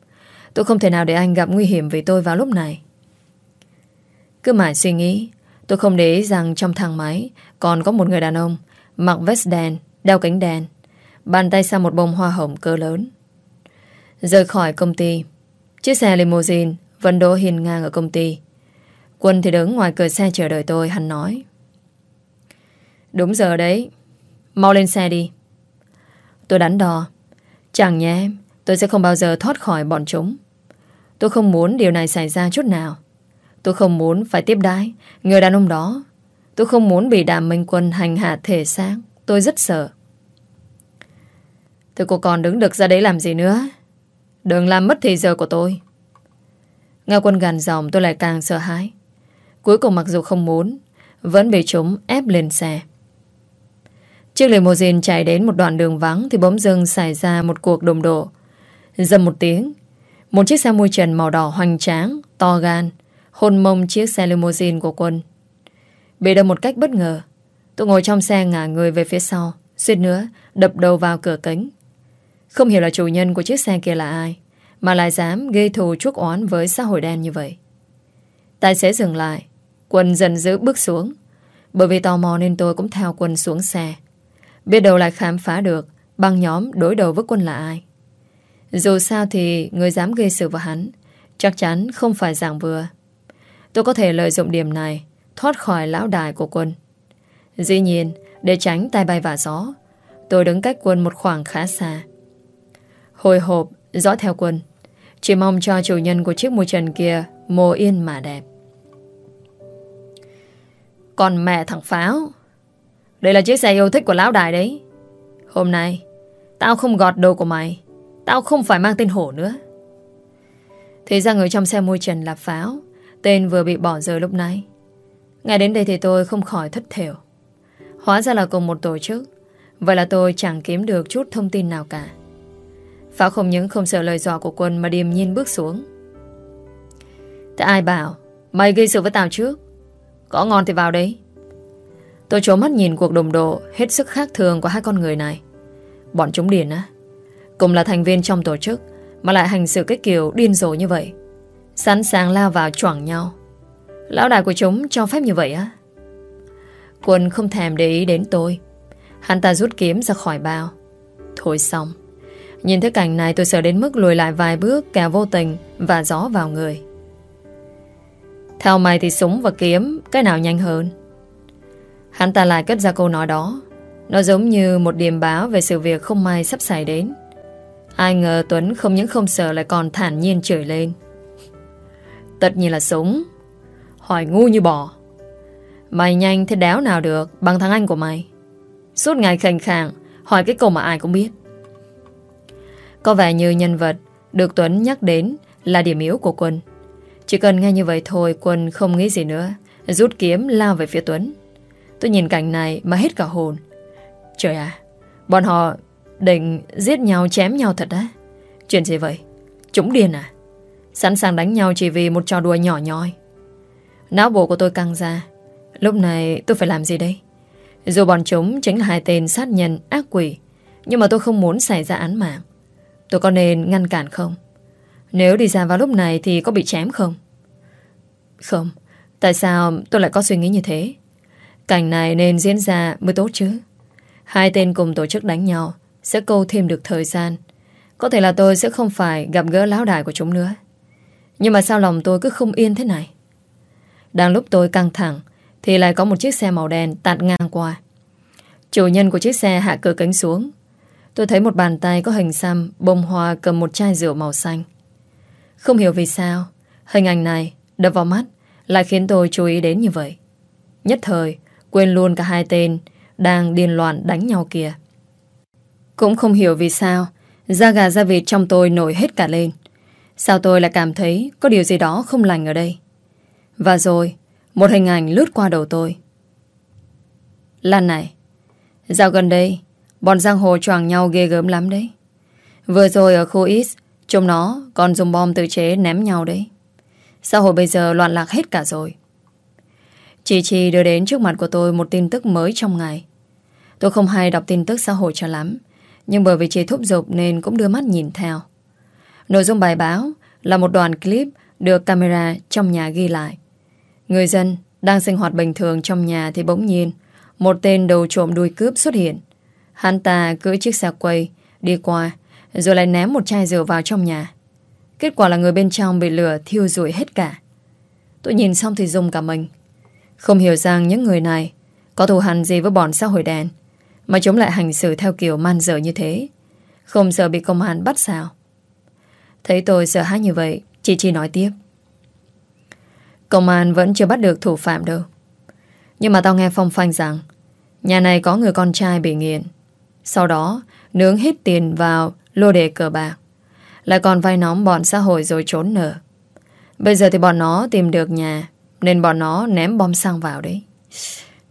Tôi không thể nào để anh gặp nguy hiểm vì tôi vào lúc này. Cứ mãi suy nghĩ, tôi không để ý rằng trong thang máy còn có một người đàn ông mặc vest đen, đeo kính đen, bàn tay sang một bông hoa hồng cơ lớn. Rời khỏi công ty, chiếc xe limousine vẫn đỗ hiền ngang ở công ty. Quân thì đứng ngoài cửa xe chờ đợi tôi, hắn nói. Đúng giờ đấy, mau lên xe đi. Tôi đắn đo. Chẳng nhé em, tôi sẽ không bao giờ thoát khỏi bọn chúng. Tôi không muốn điều này xảy ra chút nào. Tôi không muốn phải tiếp đái người đàn ông đó. Tôi không muốn bị đàm minh quân hành hạ thể xác. Tôi rất sợ. Tôi cô còn đứng được ra đấy làm gì nữa. Đừng làm mất thời giờ của tôi. Nghe quân gàn dòng tôi lại càng sợ hãi. Cuối cùng mặc dù không muốn, vẫn bị chúng ép lên xe. Chiếc limousine chạy đến một đoạn đường vắng thì bỗng dưng xảy ra một cuộc đồng độ. Dầm một tiếng, một chiếc xe môi trần màu đỏ hoành tráng, to gan, hôn mông chiếc xe limousine của quân. Bị đâm một cách bất ngờ, tôi ngồi trong xe ngả người về phía sau, suýt nữa đập đầu vào cửa kính. Không hiểu là chủ nhân của chiếc xe kia là ai, mà lại dám gây thù chuốc oán với xã hội đen như vậy. Tài xế dừng lại, quân dần dữ bước xuống. Bởi vì tò mò nên tôi cũng theo quân xuống xe. Biết đâu lại khám phá được băng nhóm đối đầu với quân là ai. Dù sao thì người dám gây sự vào hắn chắc chắn không phải dạng vừa. Tôi có thể lợi dụng điểm này thoát khỏi lão đài của quân. Dĩ nhiên, để tránh tay bay và gió, tôi đứng cách quân một khoảng khá xa. Hồi hộp, dõi theo quân. Chỉ mong cho chủ nhân của chiếc mùi trần kia mồ yên mà đẹp. Còn mẹ thằng Pháo đây là chiếc xe yêu thích của lão đài đấy Hôm nay Tao không gọt đồ của mày Tao không phải mang tên hổ nữa. Thế ra người trong xe môi trần là Pháo, Tên vừa bị bỏ rơi lúc nãy. Ngay đến đây thì tôi không khỏi thất thểu. Hóa ra là cùng một tổ chức, Vậy là tôi chẳng kiếm được chút thông tin nào cả. Pháo không những không sợ lời dọa của quân Mà điềm nhiên bước xuống. Thế ai bảo, Mày gây sự với tao trước? Có ngon thì vào đấy. Tôi trố mắt nhìn cuộc đồng độ hết sức khác thường của hai con người này. Bọn chúng điền á. Cùng là thành viên trong tổ chức, mà lại hành xử cái kiểu điên rồ như vậy. Sẵn sàng lao vào choảng nhau. Lão đại của chúng cho phép như vậy á. Quân không thèm để ý đến tôi. Hắn ta rút kiếm ra khỏi bao. Thôi xong. Nhìn thấy cảnh này tôi sợ đến mức lùi lại vài bước, kẻ vô tình và gió vào người. Theo mày thì súng và kiếm, cái nào nhanh hơn? Hắn ta lại cất ra câu nói đó Nó giống như một điềm báo Về sự việc không may sắp xảy đến Ai ngờ Tuấn không những không sợ Lại còn thản nhiên chửi lên. Tất nhiên là súng. Hỏi ngu như bò. Mày nhanh thế đéo nào được, Bằng thằng anh của mày. Suốt ngày khành khàng, Hỏi cái câu mà ai cũng biết. Có vẻ như nhân vật Được Tuấn nhắc đến Là điểm yếu của Quân. Chỉ cần nghe như vậy thôi, Quân không nghĩ gì nữa. Rút kiếm lao về phía Tuấn. Tôi nhìn cảnh này mà hết cả hồn. Trời à Bọn họ định giết nhau, chém nhau thật á? Chuyện gì vậy? Chúng điên à? Sẵn sàng đánh nhau chỉ vì một trò đùa nhỏ nhoi. Não bộ của tôi căng ra. Lúc này tôi phải làm gì đây? Dù bọn chúng chính là hai tên sát nhân ác quỷ, Nhưng mà tôi không muốn xảy ra án mạng. Tôi có nên ngăn cản không? Nếu đi ra vào lúc này Thì có bị chém không? Không. Tại sao tôi lại có suy nghĩ như thế? Cảnh này nên diễn ra mới tốt chứ. Hai tên cùng tổ chức đánh nhau sẽ câu thêm được thời gian. Có thể là tôi sẽ không phải gặp gỡ láo đài của chúng nữa. Nhưng mà sao lòng tôi cứ không yên thế này? Đang lúc tôi căng thẳng, Thì lại có một chiếc xe màu đen tạt ngang qua. Chủ nhân của chiếc xe hạ cửa kính xuống. Tôi thấy một bàn tay có hình xăm Bông hoa cầm một chai rượu màu xanh. Không hiểu vì sao, Hình ảnh này đập vào mắt, Lại khiến tôi chú ý đến như vậy. Nhất thời, Quên luôn cả hai tên Đang điên loạn đánh nhau kìa. Cũng không hiểu vì sao Da gà da vịt trong tôi nổi hết cả lên. Sao tôi lại cảm thấy Có điều gì đó không lành ở đây? Và rồi Một hình ảnh lướt qua đầu tôi. Lan này Dạo gần đây Bọn giang hồ choàng nhau ghê gớm lắm đấy. Vừa rồi ở khu X Chúng nó còn dùng bom tự chế ném nhau đấy. Xã hội bây giờ loạn lạc hết cả rồi. Chị Chi đưa đến trước mặt của tôi một tin tức mới trong ngày. Tôi không hay đọc tin tức xã hội cho lắm, nhưng bởi vì chị thúc giục nên cũng đưa mắt nhìn theo. Nội dung bài báo là một đoạn clip được camera trong nhà ghi lại. Người dân đang sinh hoạt bình thường trong nhà thì bỗng nhiên, một tên đầu trộm đuôi cướp xuất hiện. Hắn ta cưỡi chiếc xe quay đi qua, rồi lại ném một chai rượu vào trong nhà. Kết quả là người bên trong bị lửa thiêu rụi hết cả. Tôi nhìn xong thì dùng cả mình. Không hiểu rằng những người này có thù hằn gì với bọn xã hội đen mà chúng lại hành xử theo kiểu man dở như thế. Không sợ bị công an bắt sao. Thấy tôi sợ hãi như vậy, chị Chi nói tiếp. Công an vẫn chưa bắt được thủ phạm đâu. Nhưng mà tao nghe phong phanh rằng nhà này có người con trai bị nghiện. Sau đó, nướng hết tiền vào lô đề cờ bạc. Lại còn vay nóng bọn xã hội rồi trốn nở Bây giờ thì bọn nó tìm được nhà nên bọn nó ném bom xăng vào đấy.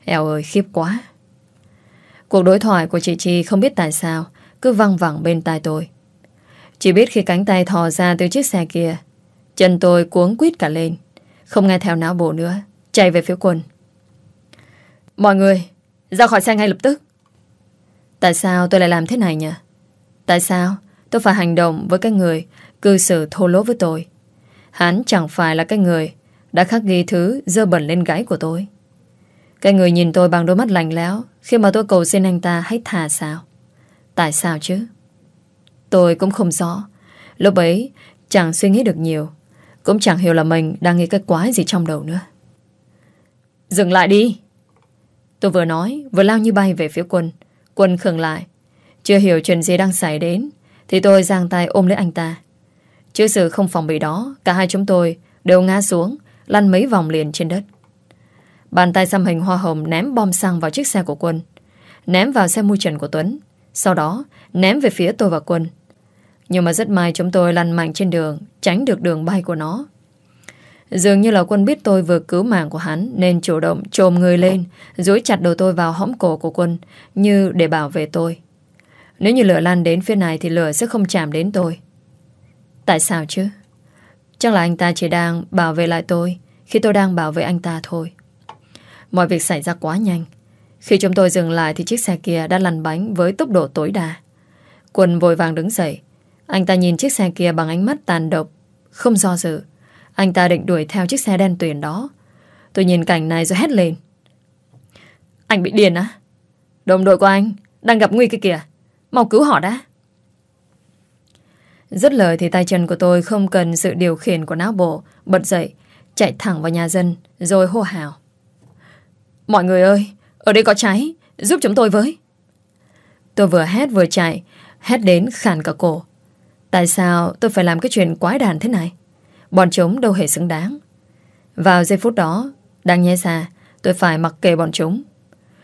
Eo ơi, khiếp quá. Cuộc đối thoại của chị Chi không biết tại sao cứ văng vẳng bên tai tôi. Chỉ biết khi cánh tay thò ra từ chiếc xe kia, chân tôi cuống quýt cả lên. Không nghe theo não bộ nữa, chạy về phía quần. Mọi người, ra khỏi xe ngay lập tức. Tại sao tôi lại làm thế này nhỉ? Tại sao tôi phải hành động với cái người cư xử thô lỗ với tôi? Hắn chẳng phải là cái người đã khắc ghi thứ dơ bẩn lên gáy của tôi. Cái người nhìn tôi bằng đôi mắt lạnh lẽo khi mà tôi cầu xin anh ta hãy thả sao. Tại sao chứ? Tôi cũng không rõ. Lúc ấy chẳng suy nghĩ được nhiều. Cũng chẳng hiểu là mình đang nghĩ cái quái gì trong đầu nữa. Dừng lại đi! Tôi vừa nói, vừa lao như bay về phía quân. Quân khừng lại. Chưa hiểu chuyện gì đang xảy đến, thì tôi giang tay ôm lấy anh ta. Trước sự không phòng bị đó, cả hai chúng tôi đều ngã xuống, lăn mấy vòng liền trên đất. Bàn tay xăm hình hoa hồng ném bom xăng vào chiếc xe của Quân. Ném vào xe mui trần của Tuấn. Sau đó, ném về phía tôi và Quân. Nhưng mà rất may chúng tôi lăn mạnh trên đường, tránh được đường bay của nó. Dường như là Quân biết tôi vừa cứu mạng của hắn nên chủ động trồm người lên, dối chặt đầu tôi vào hõm cổ của Quân như để bảo vệ tôi. Nếu như lửa lan đến phía này thì lửa sẽ không chạm đến tôi. Tại sao chứ? Chắc là anh ta chỉ đang bảo vệ lại tôi khi tôi đang bảo vệ anh ta thôi. Mọi việc xảy ra quá nhanh. Khi chúng tôi dừng lại thì chiếc xe kia đã lăn bánh với tốc độ tối đa. Quân vội vàng đứng dậy. Anh ta nhìn chiếc xe kia bằng ánh mắt tàn độc, không do dự. Anh ta định đuổi theo chiếc xe đen tuyền đó. Tôi nhìn cảnh này rồi hét lên. Anh bị điên á? Đồng đội của anh đang gặp nguy kia kìa. Mau cứu họ đã. Rất lời thì tay chân của tôi không cần sự điều khiển của não bộ, bật dậy, chạy thẳng vào nhà dân, rồi hô hào. Mọi người ơi, ở đây có cháy, giúp chúng tôi với. Tôi vừa hét vừa chạy, hét đến khàn cả cổ. Tại sao tôi phải làm cái chuyện quái đàn thế này? Bọn chúng đâu hề xứng đáng. Vào giây phút đó, đang nhé xa, tôi phải mặc kệ bọn chúng.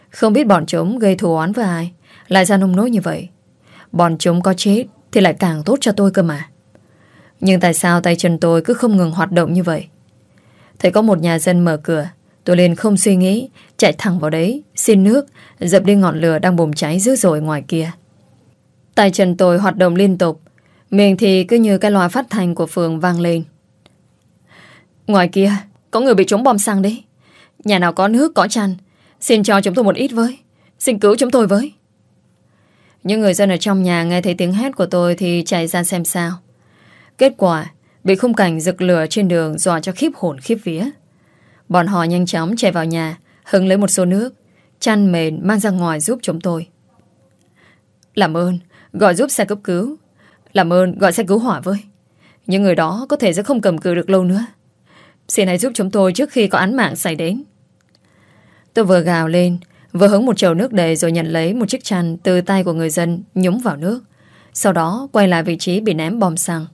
Không biết bọn chúng gây thù oán với ai, lại ra nông nỗi như vậy. Bọn chúng có chết thì lại càng tốt cho tôi cơ mà. Nhưng tại sao tay chân tôi cứ không ngừng hoạt động như vậy? Thấy có một nhà dân mở cửa, tôi liền không suy nghĩ, chạy thẳng vào đấy, xin nước, dập đi ngọn lửa đang bùng cháy dữ dội ngoài kia. Tay chân tôi hoạt động liên tục, miệng thì cứ như cái loa phát thanh của phường vang lên. Ngoài kia, có người bị trúng bom xăng đấy. Nhà nào có nước, có chăn, xin cho chúng tôi một ít với. Xin cứu chúng tôi với. Những người dân ở trong nhà nghe thấy tiếng hét của tôi thì chạy ra xem sao. Kết quả, bị khung cảnh rực lửa trên đường dọa cho khiếp hồn khiếp vía. Bọn họ nhanh chóng chạy vào nhà, hứng lấy một số nước, chăn mền mang ra ngoài giúp chúng tôi. Làm ơn, gọi giúp xe cấp cứu. Làm ơn, gọi xe cứu hỏa với. Những người đó có thể sẽ không cầm cự được lâu nữa. Xin hãy giúp chúng tôi trước khi có án mạng xảy đến. Tôi vừa gào lên, vừa hứng một chầu nước đầy rồi nhận lấy một chiếc chăn từ tay của người dân nhúng vào nước. Sau đó quay lại vị trí bị ném bom xăng.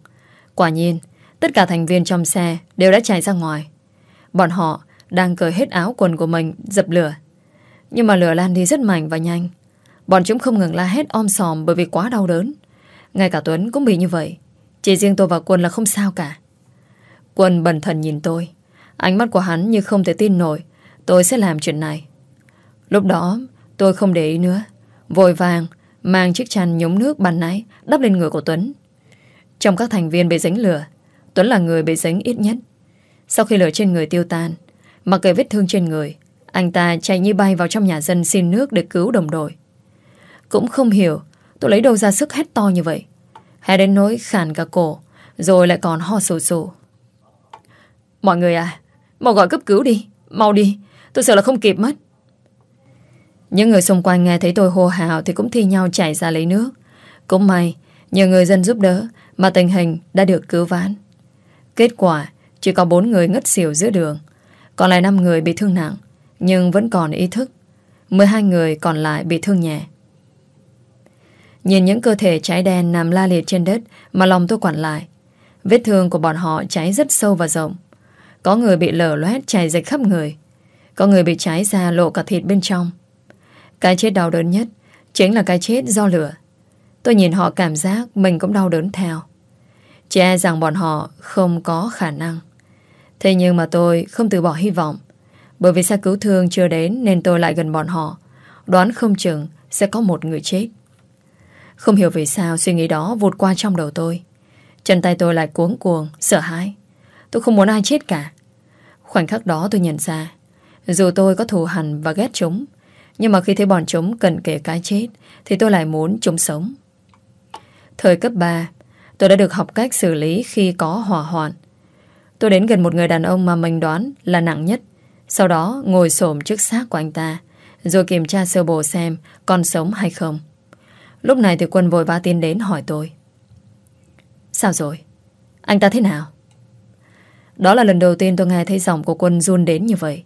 Quả nhiên, tất cả thành viên trong xe đều đã chạy ra ngoài. Bọn họ đang cởi hết áo quần của mình dập lửa. Nhưng mà lửa lan đi rất mạnh và nhanh. Bọn chúng không ngừng la hét om sòm bởi vì quá đau đớn. Ngay cả Tuấn cũng bị như vậy. Chỉ riêng tôi và Quân là không sao cả. Quân bần thần nhìn tôi. Ánh mắt của hắn như không thể tin nổi tôi sẽ làm chuyện này. Lúc đó tôi không để ý nữa. Vội vàng mang chiếc chăn nhúng nước bàn nãy đắp lên người của Tuấn. Trong các thành viên bị dính lửa, Tuấn là người bị dính ít nhất. Sau khi lửa trên người tiêu tan, mặc kệ vết thương trên người, anh ta chạy như bay vào trong nhà dân xin nước để cứu đồng đội. Cũng không hiểu tôi lấy đâu ra sức hét to như vậy. hét đến nỗi khàn cả cổ Rồi lại còn ho sù sù. Mọi người à Mau gọi cấp cứu đi Mau đi Tôi sợ là không kịp mất. Những người xung quanh nghe thấy tôi hô hào Thì cũng thi nhau chạy ra lấy nước. Cũng may Nhờ người dân giúp đỡ Mà tình hình đã được cứu vãn. Kết quả Chỉ có bốn người ngất xỉu giữa đường. Còn lại 5 người bị thương nặng, Nhưng vẫn còn ý thức. 12 người còn lại bị thương nhẹ. Nhìn những cơ thể cháy đen nằm la liệt trên đất Mà lòng tôi quản lại, Vết thương của bọn họ cháy rất sâu và rộng. Có người bị lở loét chảy dịch khắp người, Có người bị cháy ra lộ cả thịt bên trong. Cái chết đau đớn nhất Chính là cái chết do lửa. Tôi nhìn họ cảm giác mình cũng đau đớn theo. Chỉ e rằng bọn họ không có khả năng. Thế nhưng mà tôi không từ bỏ hy vọng Bởi vì xe cứu thương chưa đến Nên tôi lại gần bọn họ Đoán không chừng sẽ có một người chết Không hiểu vì sao suy nghĩ đó vụt qua trong đầu tôi Chân tay tôi lại cuống cuồng, sợ hãi. Tôi không muốn ai chết cả. Khoảnh khắc đó tôi nhận ra, dù tôi có thù hằn và ghét chúng, nhưng mà khi thấy bọn chúng cần kể cái chết, thì tôi lại muốn chúng sống. Thời cấp 3, tôi đã được học cách xử lý khi có hỏa hoạn. Tôi đến gần một người đàn ông mà mình đoán là nặng nhất. Sau đó ngồi xổm trước xác của anh ta, rồi kiểm tra sơ bộ xem còn sống hay không. Lúc này thì quân vội vã tiến đến hỏi tôi. Sao rồi? Anh ta thế nào? Đó là lần đầu tiên tôi nghe thấy giọng của quân run đến như vậy.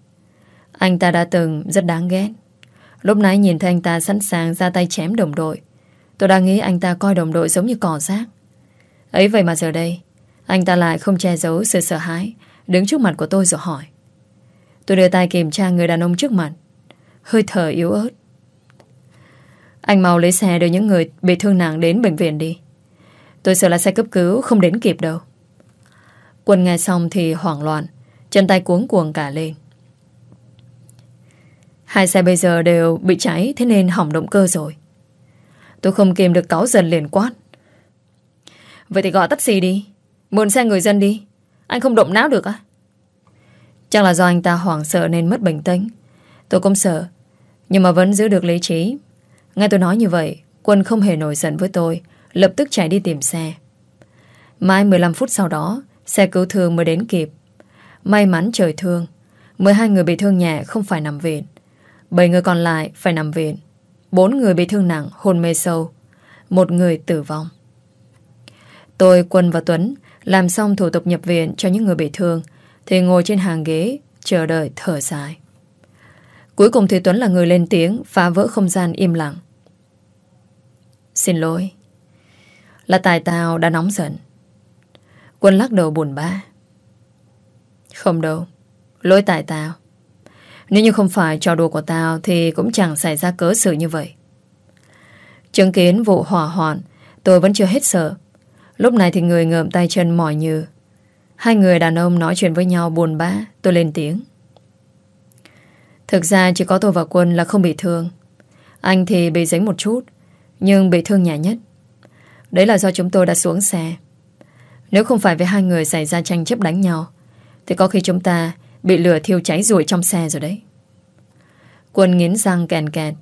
Anh ta đã từng rất đáng ghét. Lúc nãy nhìn thấy anh ta sẵn sàng ra tay chém đồng đội. Tôi đang nghĩ anh ta coi đồng đội giống như cỏ rác. Ấy vậy mà giờ đây, anh ta lại không che giấu sự sợ hãi, đứng trước mặt của tôi rồi hỏi. Tôi đưa tay kiểm tra người đàn ông trước mặt. Hơi thở yếu ớt. Anh mau lấy xe đưa những người bị thương nặng đến bệnh viện đi. Tôi sợ là xe cấp cứu không đến kịp đâu Quân nghe xong thì hoảng loạn Chân tay cuống cuồng cả lên Hai xe bây giờ đều bị cháy Thế nên hỏng động cơ rồi Tôi không kìm được cáu dần liền quát Vậy thì gọi taxi đi Mượn xe người dân đi. Anh không động não được á. Chắc là do anh ta hoảng sợ nên mất bình tĩnh. Tôi cũng sợ Nhưng mà vẫn giữ được lý trí. Nghe tôi nói như vậy Quân không hề nổi giận với tôi Lập tức chạy đi tìm xe. Mai 15 phút sau đó Xe cứu thương mới đến kịp. May mắn trời thương 12 người bị thương nhẹ không phải nằm viện. 7 người còn lại phải nằm viện. 4 người bị thương nặng hôn mê sâu. Một người tử vong. Tôi, Quân và Tuấn làm xong thủ tục nhập viện cho những người bị thương, Thì ngồi trên hàng ghế, Chờ đợi thở dài. Cuối cùng thì Tuấn là người lên tiếng, Phá vỡ không gian im lặng. Xin lỗi, là tài tao đã nóng giận. Quân lắc đầu buồn bã. Không đâu, Lỗi tại tao. Nếu như không phải trò đùa của tao Thì cũng chẳng xảy ra cớ sự như vậy. Chứng kiến vụ hỏa hoạn, Tôi vẫn chưa hết sợ. Lúc này thì người ngợm tay chân mỏi như Hai người đàn ông nói chuyện với nhau buồn bã, Tôi lên tiếng. Thực ra chỉ có tôi và Quân là không bị thương. Anh thì bị dính một chút, Nhưng bị thương nhẹ nhất. Đấy là do chúng tôi đã xuống xe. Nếu không phải với hai người xảy ra tranh chấp đánh nhau, Thì có khi chúng ta Bị lửa thiêu cháy rủi trong xe rồi đấy. Quân nghiến răng kèn kẹt.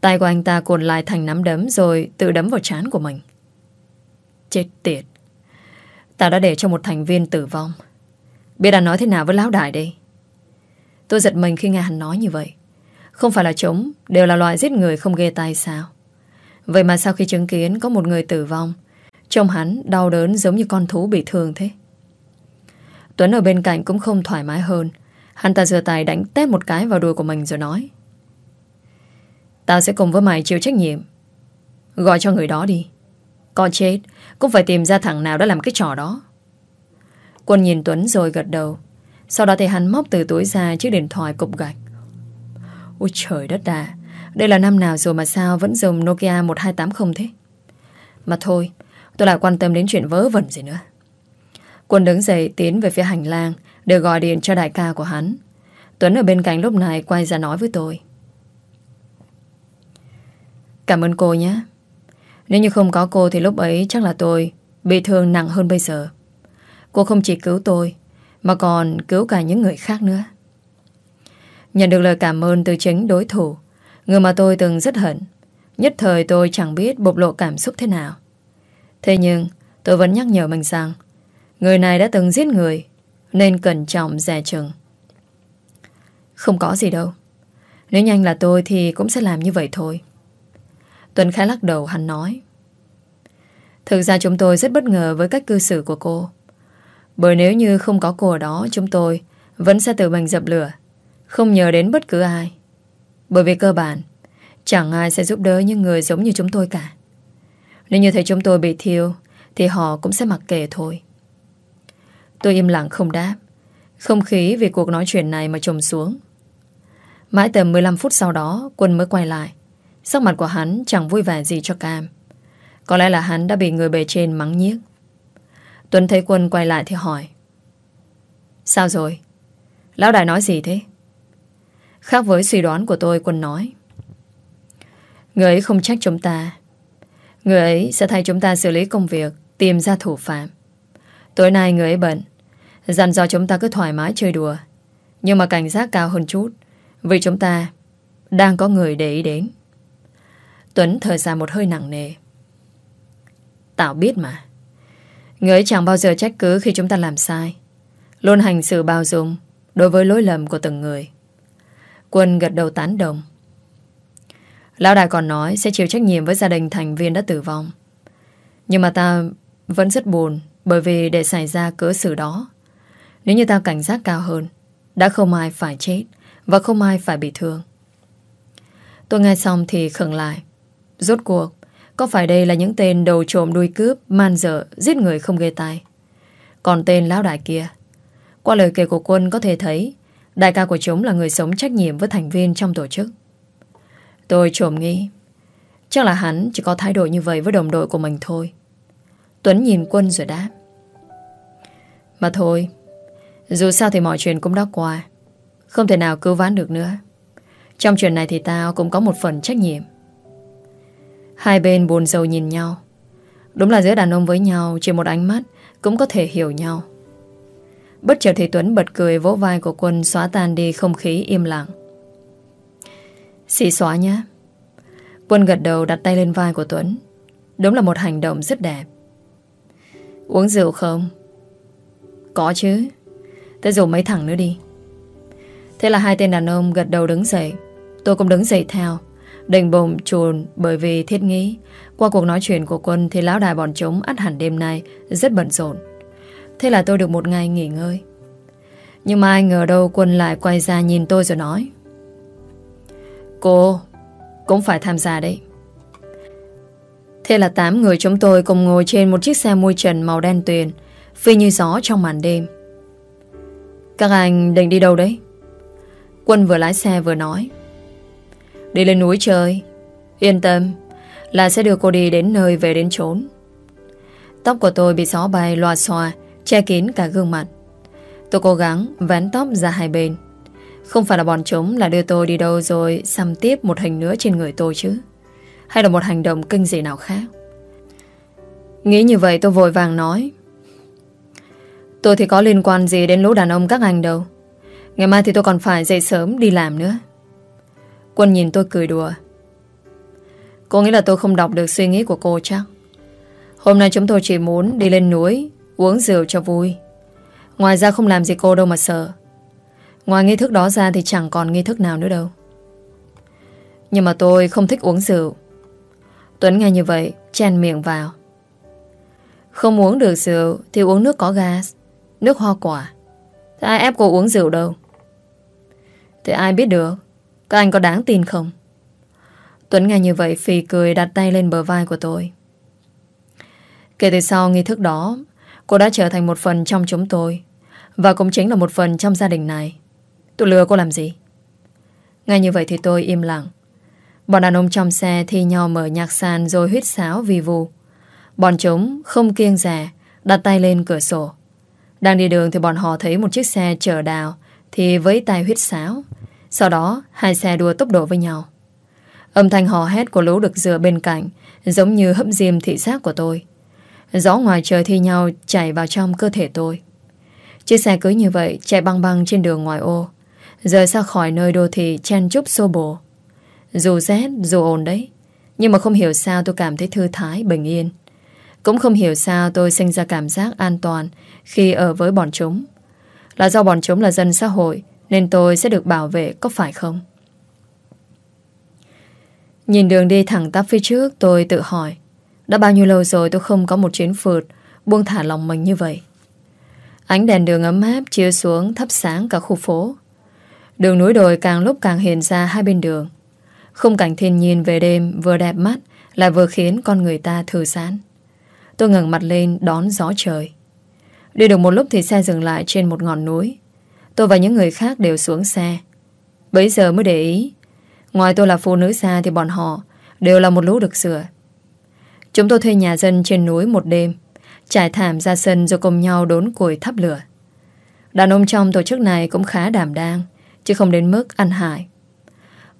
Tay của anh ta cuộn lại thành nắm đấm Rồi tự đấm vào trán của mình. Chết tiệt. Ta đã để cho một thành viên tử vong. Biết anh nói thế nào với lão đại đây? Tôi giật mình khi nghe hắn nói như vậy. Không phải là chúng Đều là loại giết người không ghê tay sao? Vậy mà sau khi chứng kiến có một người tử vong, Trông hắn đau đớn giống như con thú bị thương thế. Tuấn ở bên cạnh cũng không thoải mái hơn. Hắn ta giơ tay đánh tép một cái vào đuôi của mình rồi nói Tao sẽ cùng với mày chịu trách nhiệm. Gọi cho người đó đi. Con chết cũng phải tìm ra thằng nào đã làm cái trò đó Quân nhìn Tuấn rồi gật đầu Sau đó thì hắn móc từ túi ra chiếc điện thoại cục gạch Ôi trời đất à đây là năm nào rồi mà sao vẫn dùng Nokia 1280 thế? Mà thôi, tôi lại quan tâm đến chuyện vớ vẩn gì nữa. Quân đứng dậy tiến về phía hành lang để gọi điện cho đại ca của hắn. Tuấn ở bên cạnh lúc này quay ra nói với tôi. Cảm ơn cô nhé. Nếu như không có cô thì lúc ấy chắc là tôi bị thương nặng hơn bây giờ. Cô không chỉ cứu tôi, mà còn cứu cả những người khác nữa. Nhận được lời cảm ơn từ chính đối thủ, Người mà tôi từng rất hận, Nhất thời tôi chẳng biết bộc lộ cảm xúc thế nào Thế nhưng, Tôi vẫn nhắc nhở mình rằng, Người này đã từng giết người, Nên cẩn trọng dè chừng Không có gì đâu Nếu nhanh là tôi thì cũng sẽ làm như vậy thôi Tuấn khá lắc đầu, hắn nói. Thực ra chúng tôi rất bất ngờ với cách cư xử của cô. Bởi nếu như không có cô ở đó, Chúng tôi vẫn sẽ tự mình dập lửa, Không nhờ đến bất cứ ai. Bởi vì cơ bản, Chẳng ai sẽ giúp đỡ những người giống như chúng tôi cả. Nếu như thấy chúng tôi bị thiêu, Thì họ cũng sẽ mặc kệ thôi. Tôi im lặng không đáp, Không khí vì cuộc nói chuyện này mà trùng xuống. Mãi tầm 15 phút sau đó, Quân mới quay lại. Sắc mặt của hắn chẳng vui vẻ gì cho Cam. Có lẽ là hắn đã bị người bề trên mắng nhiếc. Tuấn thấy Quân quay lại thì hỏi. Sao rồi? Lão đại nói gì thế? Khác với suy đoán của tôi, Quân nói. Người ấy không trách chúng ta. Người ấy sẽ thay chúng ta xử lý công việc, Tìm ra thủ phạm. Tối nay người ấy bận. Dặn dò chúng ta cứ thoải mái chơi đùa. Nhưng mà cảnh giác cao hơn chút, Vì chúng ta Đang có người để ý đến. Tuấn thở ra một hơi nặng nề. Tao biết mà. Người ấy chẳng bao giờ trách cứ khi chúng ta làm sai. Luôn hành xử bao dung Đối với lỗi lầm của từng người. Quân gật đầu tán đồng. Lão đại còn nói Sẽ chịu trách nhiệm với gia đình thành viên đã tử vong. Nhưng mà ta Vẫn rất buồn Bởi vì để xảy ra cớ sự đó, Nếu như ta cảnh giác cao hơn, Đã không ai phải chết Và không ai phải bị thương. Tôi nghe xong thì khẩn lại. Rốt cuộc, Có phải đây là những tên đầu trộm đuôi cướp, Man dở giết người không ghê tai? Còn tên lão đại kia? Qua lời kể của quân có thể thấy, Đại ca của chúng là người sống trách nhiệm với thành viên trong tổ chức. Tôi trộm nghĩ Chắc là hắn chỉ có thái độ như vậy với đồng đội của mình thôi. Tuấn nhìn quân rồi đáp. Mà thôi, Dù sao thì mọi chuyện cũng đã qua. Không thể nào cứu vãn được nữa. Trong chuyện này thì tao cũng có một phần trách nhiệm. Hai bên buồn rầu nhìn nhau. Đúng là giữa đàn ông với nhau, Chỉ một ánh mắt Cũng có thể hiểu nhau. Bất chợt thì Tuấn bật cười vỗ vai của quân Xóa tan đi không khí im lặng. Xì xóa nhé. Quân gật đầu đặt tay lên vai của Tuấn. Đúng là một hành động rất đẹp. Uống rượu không? Có chứ. Thế rủ mấy thằng nữa đi. Thế là hai tên đàn ông gật đầu đứng dậy. Tôi cũng đứng dậy theo. Định bồng trồn bởi vì thiết nghĩ. Qua cuộc nói chuyện của quân Thì lão đài bọn chúng ắt hẳn đêm nay, Rất bận rộn. Thế là tôi được một ngày nghỉ ngơi. Nhưng mà ai ngờ đâu quân lại quay ra nhìn tôi rồi nói, Cô Cũng phải tham gia đấy. Thế là tám người chúng tôi cùng ngồi trên một chiếc xe mui trần màu đen tuyền, Phi như gió trong màn đêm. Các anh định đi đâu đấy? Quân vừa lái xe vừa nói Đi lên núi chơi. Yên tâm, Là sẽ đưa cô đi đến nơi về đến chốn. Tóc của tôi bị gió bay loa xòa Che kín cả gương mặt. Tôi cố gắng vén tóc ra hai bên. Không phải là bọn chúng là đưa tôi đi đâu rồi Xăm tiếp một hình nữa trên người tôi chứ? Hay là một hành động kinh dị nào khác? Nghĩ như vậy tôi vội vàng nói. Tôi thì có liên quan gì đến lũ đàn ông các anh đâu. Ngày mai thì tôi còn phải dậy sớm đi làm nữa. Quân nhìn tôi cười đùa. Cô nghĩ là tôi không đọc được suy nghĩ của cô chắc. Hôm nay chúng tôi chỉ muốn đi lên núi, Uống rượu cho vui. Ngoài ra không làm gì cô đâu mà sợ. Ngoài nghi thức đó ra thì chẳng còn nghi thức nào nữa đâu. Nhưng mà tôi không thích uống rượu. Tuấn nghe như vậy Chen miệng vào. Không uống được rượu Thì uống nước có gas, Nước hoa quả. Thế ai ép cô uống rượu đâu? Thì ai biết được? Các anh có đáng tin không? Tuấn nghe như vậy phì cười đặt tay lên bờ vai của tôi. Kể từ sau nghi thức đó, Cô đã trở thành một phần trong chúng tôi, Và cũng chính là một phần trong gia đình này. Tôi lừa cô làm gì? Ngay như vậy thì tôi im lặng. Bọn đàn ông trong xe thi nhau mở nhạc sàn Rồi huyết sáo vì vù. Bọn chúng không kiêng rẻ Đặt tay lên cửa sổ. Đang đi đường thì bọn họ thấy một chiếc xe chở đào Thì với tay huyết sáo. Sau đó hai xe đua tốc độ với nhau Âm thanh hò hét của lũ được dựa bên cạnh Giống như hấp diêm thị giác của tôi Gió ngoài trời thi nhau chảy vào trong cơ thể tôi. Chiếc xe cứ như vậy chạy băng băng trên đường ngoài ô. Rời xa khỏi nơi đô thị chen chúc xô bồ. Dù rét, dù ồn đấy. Nhưng mà không hiểu sao tôi cảm thấy thư thái, bình yên. Cũng không hiểu sao tôi sinh ra cảm giác an toàn khi ở với bọn chúng. Là do bọn chúng là dân xã hội nên tôi sẽ được bảo vệ, có phải không? Nhìn đường đi thẳng tắp phía trước, tôi tự hỏi, đã bao nhiêu lâu rồi tôi không có một chuyến phượt, buông thả lòng mình như vậy. Ánh đèn đường ấm áp chiếu xuống thắp sáng cả khu phố. Đường núi đồi càng lúc càng hiện ra hai bên đường. Khung cảnh thiên nhiên về đêm vừa đẹp mắt lại vừa khiến con người ta thư giãn. Tôi ngẩng mặt lên đón gió trời. Đi được một lúc thì xe dừng lại trên một ngọn núi. Tôi và những người khác đều xuống xe. bây giờ mới để ý. Ngoài tôi là phụ nữ xa thì bọn họ đều là một lũ được sửa. Chúng tôi thuê nhà dân trên núi một đêm, trải thảm ra sân rồi cùng nhau đốn củi thắp lửa. Đàn ông trong tổ chức này cũng khá đảm đang, chứ không đến mức ăn hại.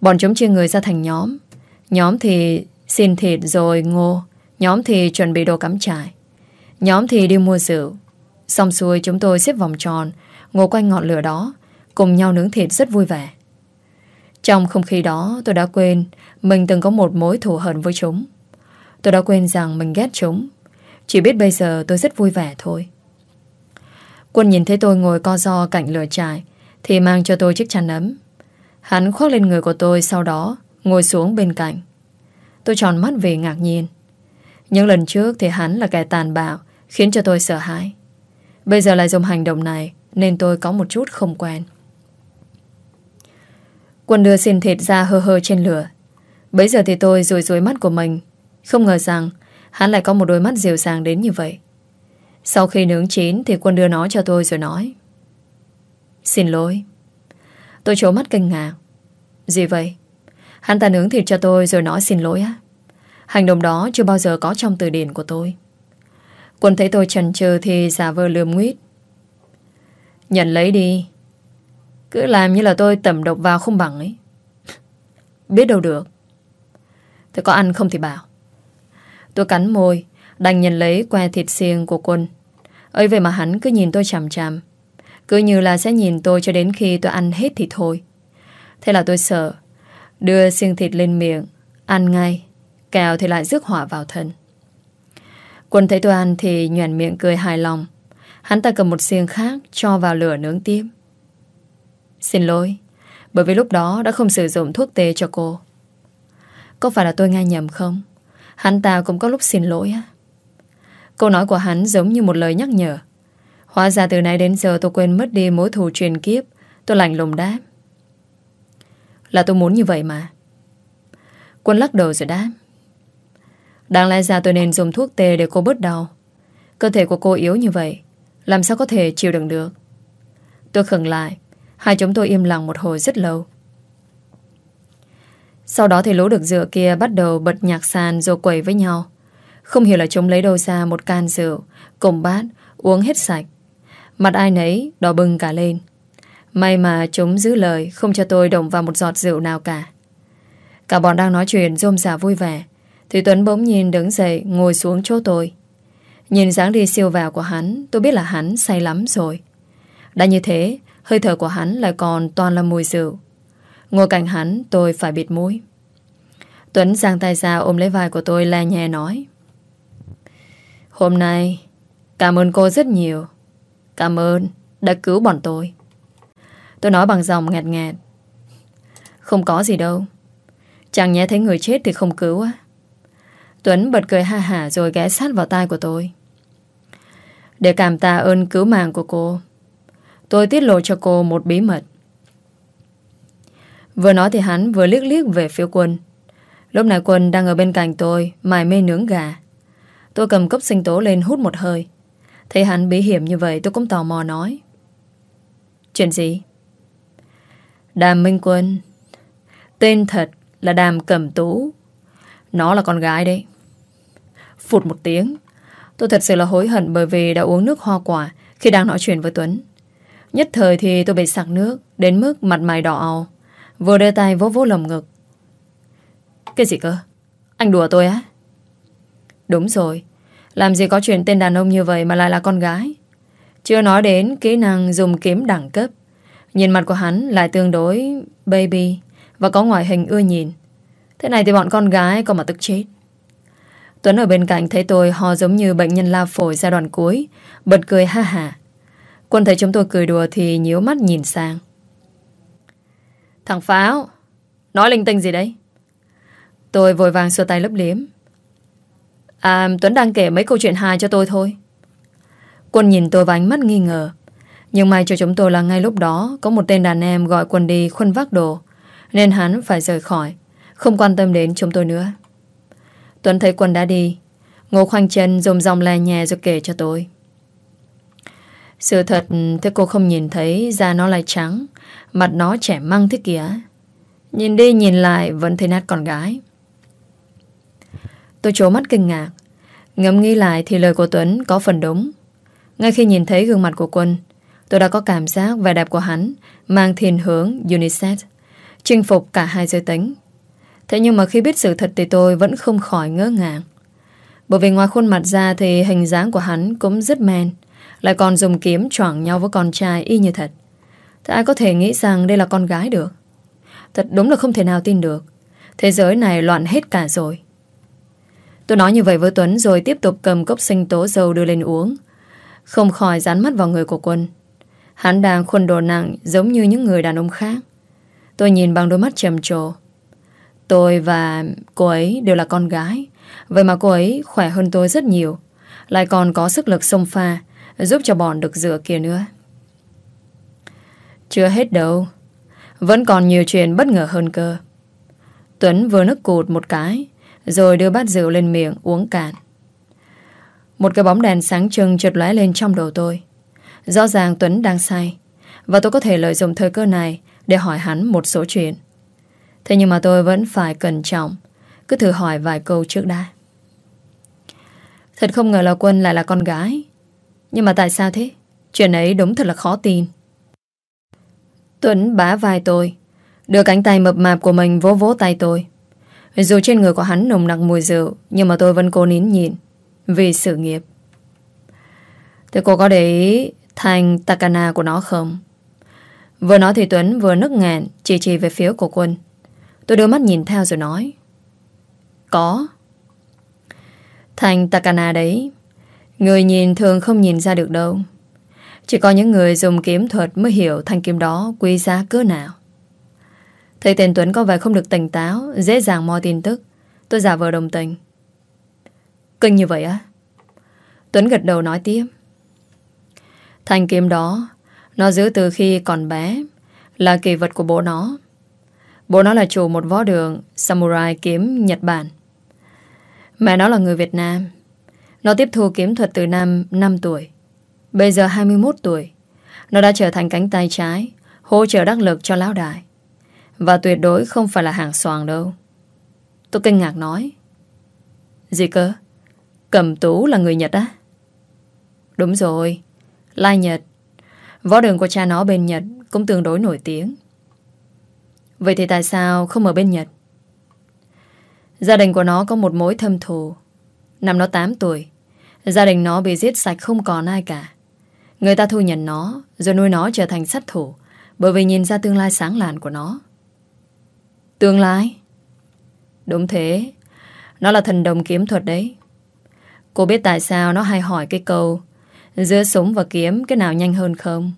Bọn chúng chia người ra thành nhóm. Nhóm thì xin thịt rồi ngô, nhóm thì chuẩn bị đồ cắm trại. Nhóm thì đi mua rượu. Xong xuôi chúng tôi xếp vòng tròn, ngồi quanh ngọn lửa đó, cùng nhau nướng thịt rất vui vẻ. Trong không khí đó tôi đã quên mình từng có một mối thù hận với chúng. Tôi đã quên rằng mình ghét chúng. Chỉ biết bây giờ tôi rất vui vẻ thôi. Quân nhìn thấy tôi ngồi co do cạnh lửa trại Thì mang cho tôi chiếc chăn ấm. Hắn khoác lên người của tôi Sau đó ngồi xuống bên cạnh. Tôi tròn mắt vì ngạc nhiên. Những lần trước thì hắn là kẻ tàn bạo Khiến cho tôi sợ hãi. Bây giờ lại dùng hành động này nên tôi có một chút không quen Quân đưa xin thịt ra hơ hơ trên lửa Bây giờ thì tôi rùi rùi mắt của mình không ngờ rằng, hắn lại có một đôi mắt dịu dàng đến như vậy. Sau khi nướng chín thì quân đưa nó cho tôi rồi nói. Xin lỗi. Tôi trố mắt kinh ngạc. Gì vậy? Hắn ta nướng thịt cho tôi rồi nói xin lỗi á. Hành động đó chưa bao giờ có trong từ điển của tôi. Quân thấy tôi chần chừ thì giả vờ lườm nguyết. Nhận lấy đi. Cứ làm như là tôi tẩm độc vào không bằng ấy. Biết đâu được. Tôi có ăn không thì bảo. Tôi cắn môi, Đành nhận lấy que thịt xiên của quân ấy vậy mà hắn cứ nhìn tôi chằm chằm Cứ như là sẽ nhìn tôi cho đến khi tôi ăn hết thì thôi Thế là tôi sợ, Đưa xiên thịt lên miệng, Ăn ngay, Kèo thì lại rước hỏa vào thân Quân thấy tôi ăn thì nhuền miệng cười hài lòng Hắn ta cầm một xiềng khác Cho vào lửa nướng tiếp. Xin lỗi, Bởi vì lúc đó đã không sử dụng thuốc tê cho cô. Có phải là tôi nghe nhầm không? Hắn ta cũng có lúc xin lỗi á. Câu nói của hắn giống như một lời nhắc nhở. Hóa ra từ nay đến giờ tôi quên mất đi mối thù truyền kiếp. Tôi lạnh lùng đáp. Là tôi muốn như vậy mà. Quân lắc đầu rồi đáp. Đáng lẽ ra tôi nên dùng thuốc tê để cô bớt đau. Cơ thể của cô yếu như vậy. Làm sao có thể chịu đựng được Tôi khẩn lại Hai chúng tôi im lặng một hồi rất lâu sau đó thì lũ được rượu kia bắt đầu bật nhạc sàn rồi quẩy với nhau. Không hiểu là chúng lấy đâu ra một can rượu, cùng bát, uống hết sạch. Mặt ai nấy đỏ bừng cả lên. May mà chúng giữ lời không cho tôi đồng vào một giọt rượu nào cả. Cả bọn đang nói chuyện rôm rả vui vẻ. Thì Tuấn bỗng nhìn đứng dậy ngồi xuống chỗ tôi. Nhìn dáng đi siêu vào của hắn tôi biết là hắn say lắm rồi. Đã như thế, hơi thở của hắn lại còn toàn là mùi rượu. Ngồi cạnh hắn tôi phải bịt mũi. Tuấn giang tay ra ôm lấy vai của tôi la nhẹ nói. Hôm nay Cảm ơn cô rất nhiều. Cảm ơn đã cứu bọn tôi. Tôi nói bằng giọng ngẹt ngẹt Không có gì đâu. Chẳng nhẽ thấy người chết thì không cứu á. Tuấn bật cười ha hả rồi ghé sát vào tai của tôi. Để cảm tạ ơn cứu mạng của cô. Tôi tiết lộ cho cô một bí mật. Vừa nói thì hắn vừa liếc liếc về phía quân. Lúc này quân đang ở bên cạnh tôi, Mải mê nướng gà. Tôi cầm cốc sinh tố lên hút một hơi. Thấy hắn bí hiểm như vậy, tôi cũng tò mò nói. Chuyện gì? Đàm Minh Quân. Tên thật là Đàm Cẩm Tú. Nó là con gái đấy. Phụt một tiếng. Tôi thật sự là hối hận bởi vì đã uống nước hoa quả Khi đang nói chuyện với Tuấn. Nhất thời thì tôi bị sặc nước, Đến mức mặt mày đỏ ao Vừa đưa tay vỗ vỗ lồng ngực. Cái gì cơ? Anh đùa tôi á? Đúng rồi. Làm gì có chuyện tên đàn ông như vậy mà lại là con gái. Chưa nói đến kỹ năng dùng kiếm đẳng cấp. Nhìn mặt của hắn lại tương đối baby Và có ngoại hình ưa nhìn. Thế này thì bọn con gái có mà tức chết. Tuấn ở bên cạnh thấy tôi ho giống như bệnh nhân lao phổi giai đoạn cuối, bật cười ha hả. Quân thấy chúng tôi cười đùa thì nhíu mắt nhìn sang. Thằng Pháo, nói linh tinh gì đấy? Tôi vội vàng xua tay lấp liếm. À, Tuấn đang kể mấy câu chuyện hài cho tôi thôi. Quân nhìn tôi và ánh mắt nghi ngờ. Nhưng may cho chúng tôi là ngay lúc đó có một tên đàn em gọi Quân đi khuân vác đồ. Nên hắn phải rời khỏi, không quan tâm đến chúng tôi nữa. Tuấn thấy Quân đã đi. Ngô khoanh chân rồm dòng lè nhẹ rồi kể cho tôi. Sự thật thế cô không nhìn thấy da nó lại trắng, mặt nó trẻ măng thế kìa. Nhìn đi nhìn lại vẫn thấy nát con gái. Tôi trố mắt kinh ngạc. Ngẫm nghĩ lại thì lời của Tuấn có phần đúng. Ngay khi nhìn thấy gương mặt của Quân, tôi đã có cảm giác vẻ đẹp của hắn mang thiên hướng unisex, chinh phục cả hai giới tính. Thế nhưng mà khi biết sự thật thì tôi vẫn không khỏi ngỡ ngàng. Bởi vì ngoài khuôn mặt ra thì hình dáng của hắn cũng rất men, lại còn dùng kiếm choảng nhau với con trai y như thật. Thế ai có thể nghĩ rằng đây là con gái được? Thật đúng là không thể nào tin được. Thế giới này loạn hết cả rồi. Tôi nói như vậy với Tuấn rồi tiếp tục cầm cốc sinh tố dầu đưa lên uống. Không khỏi dán mắt vào người của Quân. Hắn đang khuôn đồ nặng giống như những người đàn ông khác. Tôi nhìn bằng đôi mắt trầm trồ. Tôi và cô ấy đều là con gái. Vậy mà cô ấy khỏe hơn tôi rất nhiều. Lại còn có sức lực sông pha, giúp cho bọn được rửa kia nữa. Chưa hết đâu. Vẫn còn nhiều chuyện bất ngờ hơn cơ. Tuấn vừa nức cụt một cái, rồi đưa bát rượu lên miệng uống cạn Một cái bóng đèn sáng trưng trượt lóe lên trong đầu tôi Rõ ràng Tuấn đang say, Và tôi có thể lợi dụng thời cơ này Để hỏi hắn một số chuyện Thế nhưng mà tôi vẫn phải cẩn trọng. Cứ thử hỏi vài câu trước đã. Thật không ngờ là Quân lại là con gái. Nhưng mà tại sao thế? Chuyện ấy đúng thật là khó tin. Tuấn bá vai tôi, Đưa cánh tay mập mạp của mình vỗ vỗ tay tôi. Dù trên người của hắn nồng nặc mùi rượu, Nhưng mà tôi vẫn cố nín nhìn Vì sự nghiệp. Thế cô có để ý Thành Takana của nó không? Vừa nói thì Tuấn vừa nức ngạn Chỉ chỉ về phía của quân. Tôi đưa mắt nhìn theo rồi nói. Có. Thành Takana đấy, Người nhìn thường không nhìn ra được đâu. Chỉ có những người dùng kiếm thuật Mới hiểu thanh kiếm đó quý giá cỡ nào. Thấy tên Tuấn có vẻ không được tỉnh táo, Dễ dàng mò tin tức. Tôi giả vờ đồng tình. Kinh như vậy á? Tuấn gật đầu nói tiếp. Thanh kiếm đó, Nó giữ từ khi còn bé, Là kỳ vật của bố nó. Bố nó là chủ một võ đường, Samurai kiếm Nhật Bản. Mẹ nó là người Việt Nam. Nó tiếp thu kiếm thuật từ năm 5 tuổi. Bây giờ 21 tuổi. Nó đã trở thành cánh tay trái, Hỗ trợ đắc lực cho lão đại. Và tuyệt đối không phải là hàng xoàng đâu. Tôi kinh ngạc nói. Gì cơ? Cầm tú là người Nhật á? Đúng rồi. Lai Nhật. Võ đường của cha nó bên Nhật Cũng tương đối nổi tiếng. Vậy thì tại sao không ở bên Nhật? Gia đình của nó có một mối thâm thù. Năm nó 8 tuổi, Gia đình nó bị giết sạch không còn ai cả. Người ta thu nhận nó, Rồi nuôi nó trở thành sát thủ, Bởi vì nhìn ra tương lai sáng lạn của nó. Tương lai? Đúng thế. Nó là thần đồng kiếm thuật đấy. Cô biết tại sao nó hay hỏi cái câu, Giữa súng và kiếm Cái nào nhanh hơn không?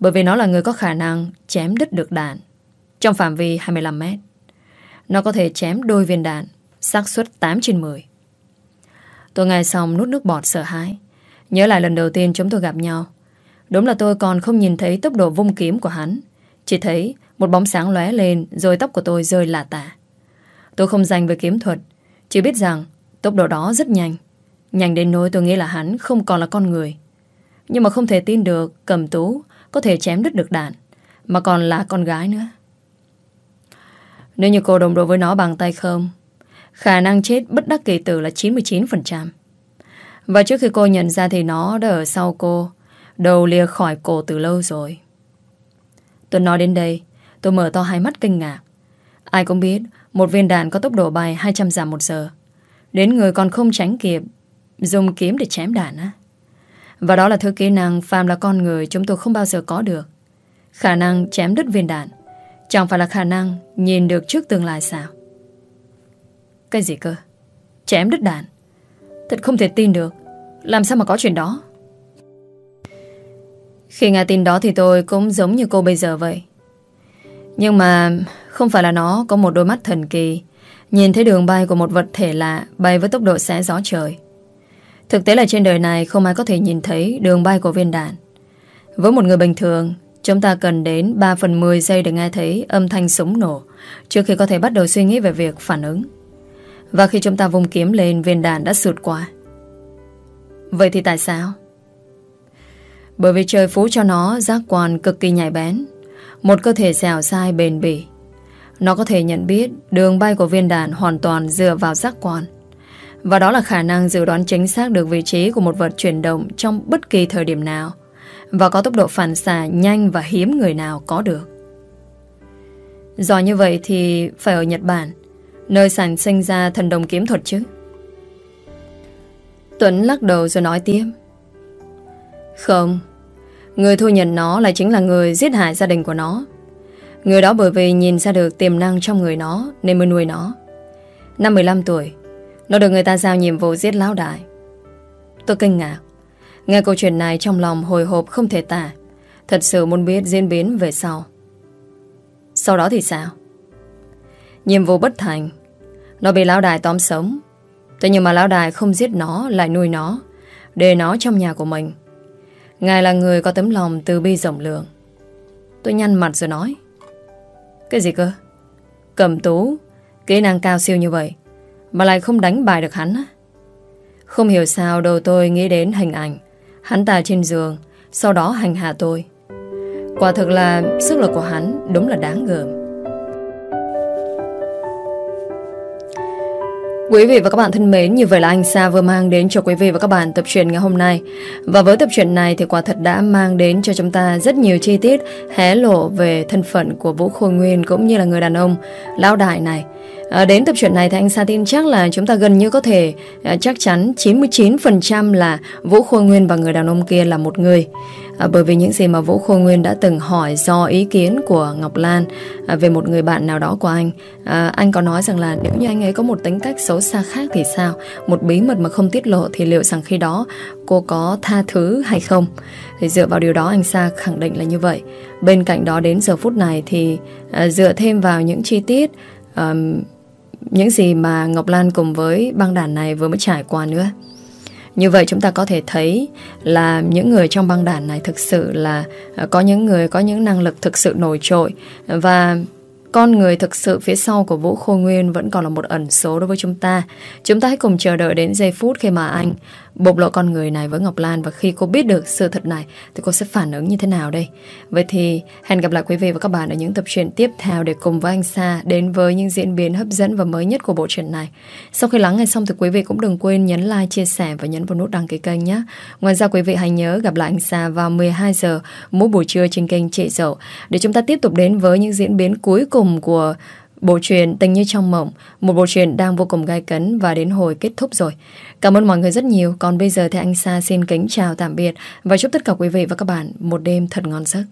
Bởi vì nó là người có khả năng chém đứt được đạn. Trong phạm vi 25 mét. Nó có thể chém đôi viên đạn, xác suất 8 trên 10 Tôi nghe xong nút nước bọt sợ hãi. Nhớ lại lần đầu tiên chúng tôi gặp nhau. Đúng là tôi còn không nhìn thấy tốc độ vung kiếm của hắn. Chỉ thấy một bóng sáng lóe lên Rồi tóc của tôi rơi lả tả. Tôi không dành về kiếm thuật, Chỉ biết rằng tốc độ đó rất nhanh. Nhanh đến nỗi tôi nghĩ là hắn không còn là con người. Nhưng mà không thể tin được Cầm tú có thể chém đứt được đạn, Mà còn là con gái nữa. Nếu như cô đồng đội với nó bằng tay không, Khả năng chết bất đắc kỳ tử là 99% Và trước khi cô nhận ra thì nó đã ở sau cô, Đầu lìa khỏi cổ từ lâu rồi Tôi nói đến đây, Tôi mở to hai mắt kinh ngạc. Ai cũng biết, một viên đạn có tốc độ bay 200 giảm một giờ. Đến người còn không tránh kịp, dùng kiếm để chém đạn á. Và đó là thứ kỹ năng phàm là con người chúng tôi không bao giờ có được. Khả năng chém đứt viên đạn chẳng phải là khả năng nhìn được trước tương lai sao. Cái gì cơ? Chém đứt đàn Thật không thể tin được. Làm sao mà có chuyện đó? Khi nghe tin đó thì tôi cũng giống như cô bây giờ vậy. Nhưng mà Không phải là nó có một đôi mắt thần kỳ. Nhìn thấy đường bay của một vật thể lạ Bay với tốc độ xé gió trời. Thực tế là trên đời này Không ai có thể nhìn thấy đường bay của viên đạn. Với một người bình thường Chúng ta cần đến 3 phần 10 giây để nghe thấy âm thanh súng nổ, trước khi có thể bắt đầu suy nghĩ về việc phản ứng. Và khi chúng ta vung kiếm lên, viên đạn đã sụt qua. Vậy thì tại sao? Bởi vì trời phú cho nó giác quan cực kỳ nhạy bén. Một cơ thể dẻo sai bền bỉ. Nó có thể nhận biết đường bay của viên đạn hoàn toàn dựa vào giác quan. Và đó là khả năng dự đoán chính xác được vị trí của một vật chuyển động trong bất kỳ thời điểm nào và có tốc độ phản xạ nhanh và hiếm người nào có được. Do như vậy thì phải ở Nhật Bản, nơi sản sinh ra thần đồng kiếm thuật chứ. Tuấn lắc đầu rồi nói tiếp. Không, người thu nhận nó lại chính là người giết hại gia đình của nó. Người đó bởi vì nhìn ra được tiềm năng trong người nó nên mới nuôi nó. Năm 15 tuổi, nó được người ta giao nhiệm vụ giết lão đại. Tôi kinh ngạc. Nghe câu chuyện này trong lòng hồi hộp không thể tả. Thật sự muốn biết diễn biến về sau. Sau đó thì sao? Nhiệm vụ bất thành. Nó bị lão đài tóm sống. Thế nhưng mà lão đài không giết nó, Lại nuôi nó, Để nó trong nhà của mình. Ngài là người có tấm lòng từ bi rộng lượng. Tôi nhăn mặt rồi nói. Cái gì cơ? Cầm tú, Kỹ năng cao siêu như vậy, Mà lại không đánh bài được hắn á. Không hiểu sao đầu tôi nghĩ đến hình ảnh. Hắn ta trên giường, Sau đó hành hạ tôi. Quả thực là sức lực của hắn Đúng là đáng gờm Quý vị và các bạn thân mến, như vậy là anh Sa vừa mang đến cho quý vị và các bạn tập truyện ngày hôm nay. Và với tập truyện này thì quả thật đã mang đến cho chúng ta rất nhiều chi tiết hé lộ về thân phận của Vũ Khôi Nguyên cũng như là người đàn ông lão đại này. À, đến tập truyện này thì anh Sa tin chắc là chúng ta gần như có thể à, chắc chắn 99% là Vũ Khôi Nguyên và người đàn ông kia là một người. À, bởi vì những gì mà Vũ Khôi Nguyên đã từng hỏi do ý kiến của Ngọc Lan à, về một người bạn nào đó của anh. À, anh có nói rằng là nếu như anh ấy có một tính cách xấu xa khác thì sao? Một bí mật mà không tiết lộ thì liệu rằng khi đó cô có tha thứ hay không? Thì dựa vào điều đó anh Sa khẳng định là như vậy. Bên cạnh đó đến giờ phút này thì à, dựa thêm vào những chi tiết um, những gì mà Ngọc Lan cùng với băng đàn này vừa mới trải qua nữa. Như vậy chúng ta có thể thấy là những người trong băng đàn này thực sự là à, có những người có những năng lực thực sự nổi trội và con người thực sự phía sau của Vũ Khôi Nguyên vẫn còn là một ẩn số đối với chúng ta. Chúng ta hãy cùng chờ đợi đến giây phút khi mà anh bộc lộ con người này với Ngọc Lan và khi cô biết được sự thật này thì cô sẽ phản ứng như thế nào đây? Vậy thì hẹn gặp lại quý vị và các bạn ở những tập truyện tiếp theo để cùng với anh Sa đến với những diễn biến hấp dẫn và mới nhất của bộ truyện này. Sau khi lắng nghe xong thì quý vị cũng đừng quên nhấn like, chia sẻ và nhấn vào nút đăng ký kênh nhé. Ngoài ra quý vị hãy nhớ gặp lại anh Sa vào 12 giờ mỗi buổi trưa trên kênh Chị Dậu để chúng ta tiếp tục đến với những diễn biến cuối cùng của Bộ truyện Tình như trong mộng, Một bộ truyện đang vô cùng gai cấn Và đến hồi kết thúc rồi. Cảm ơn mọi người rất nhiều. Còn bây giờ thì anh Sa xin kính chào tạm biệt Và chúc tất cả quý vị và các bạn Một đêm thật ngon giấc.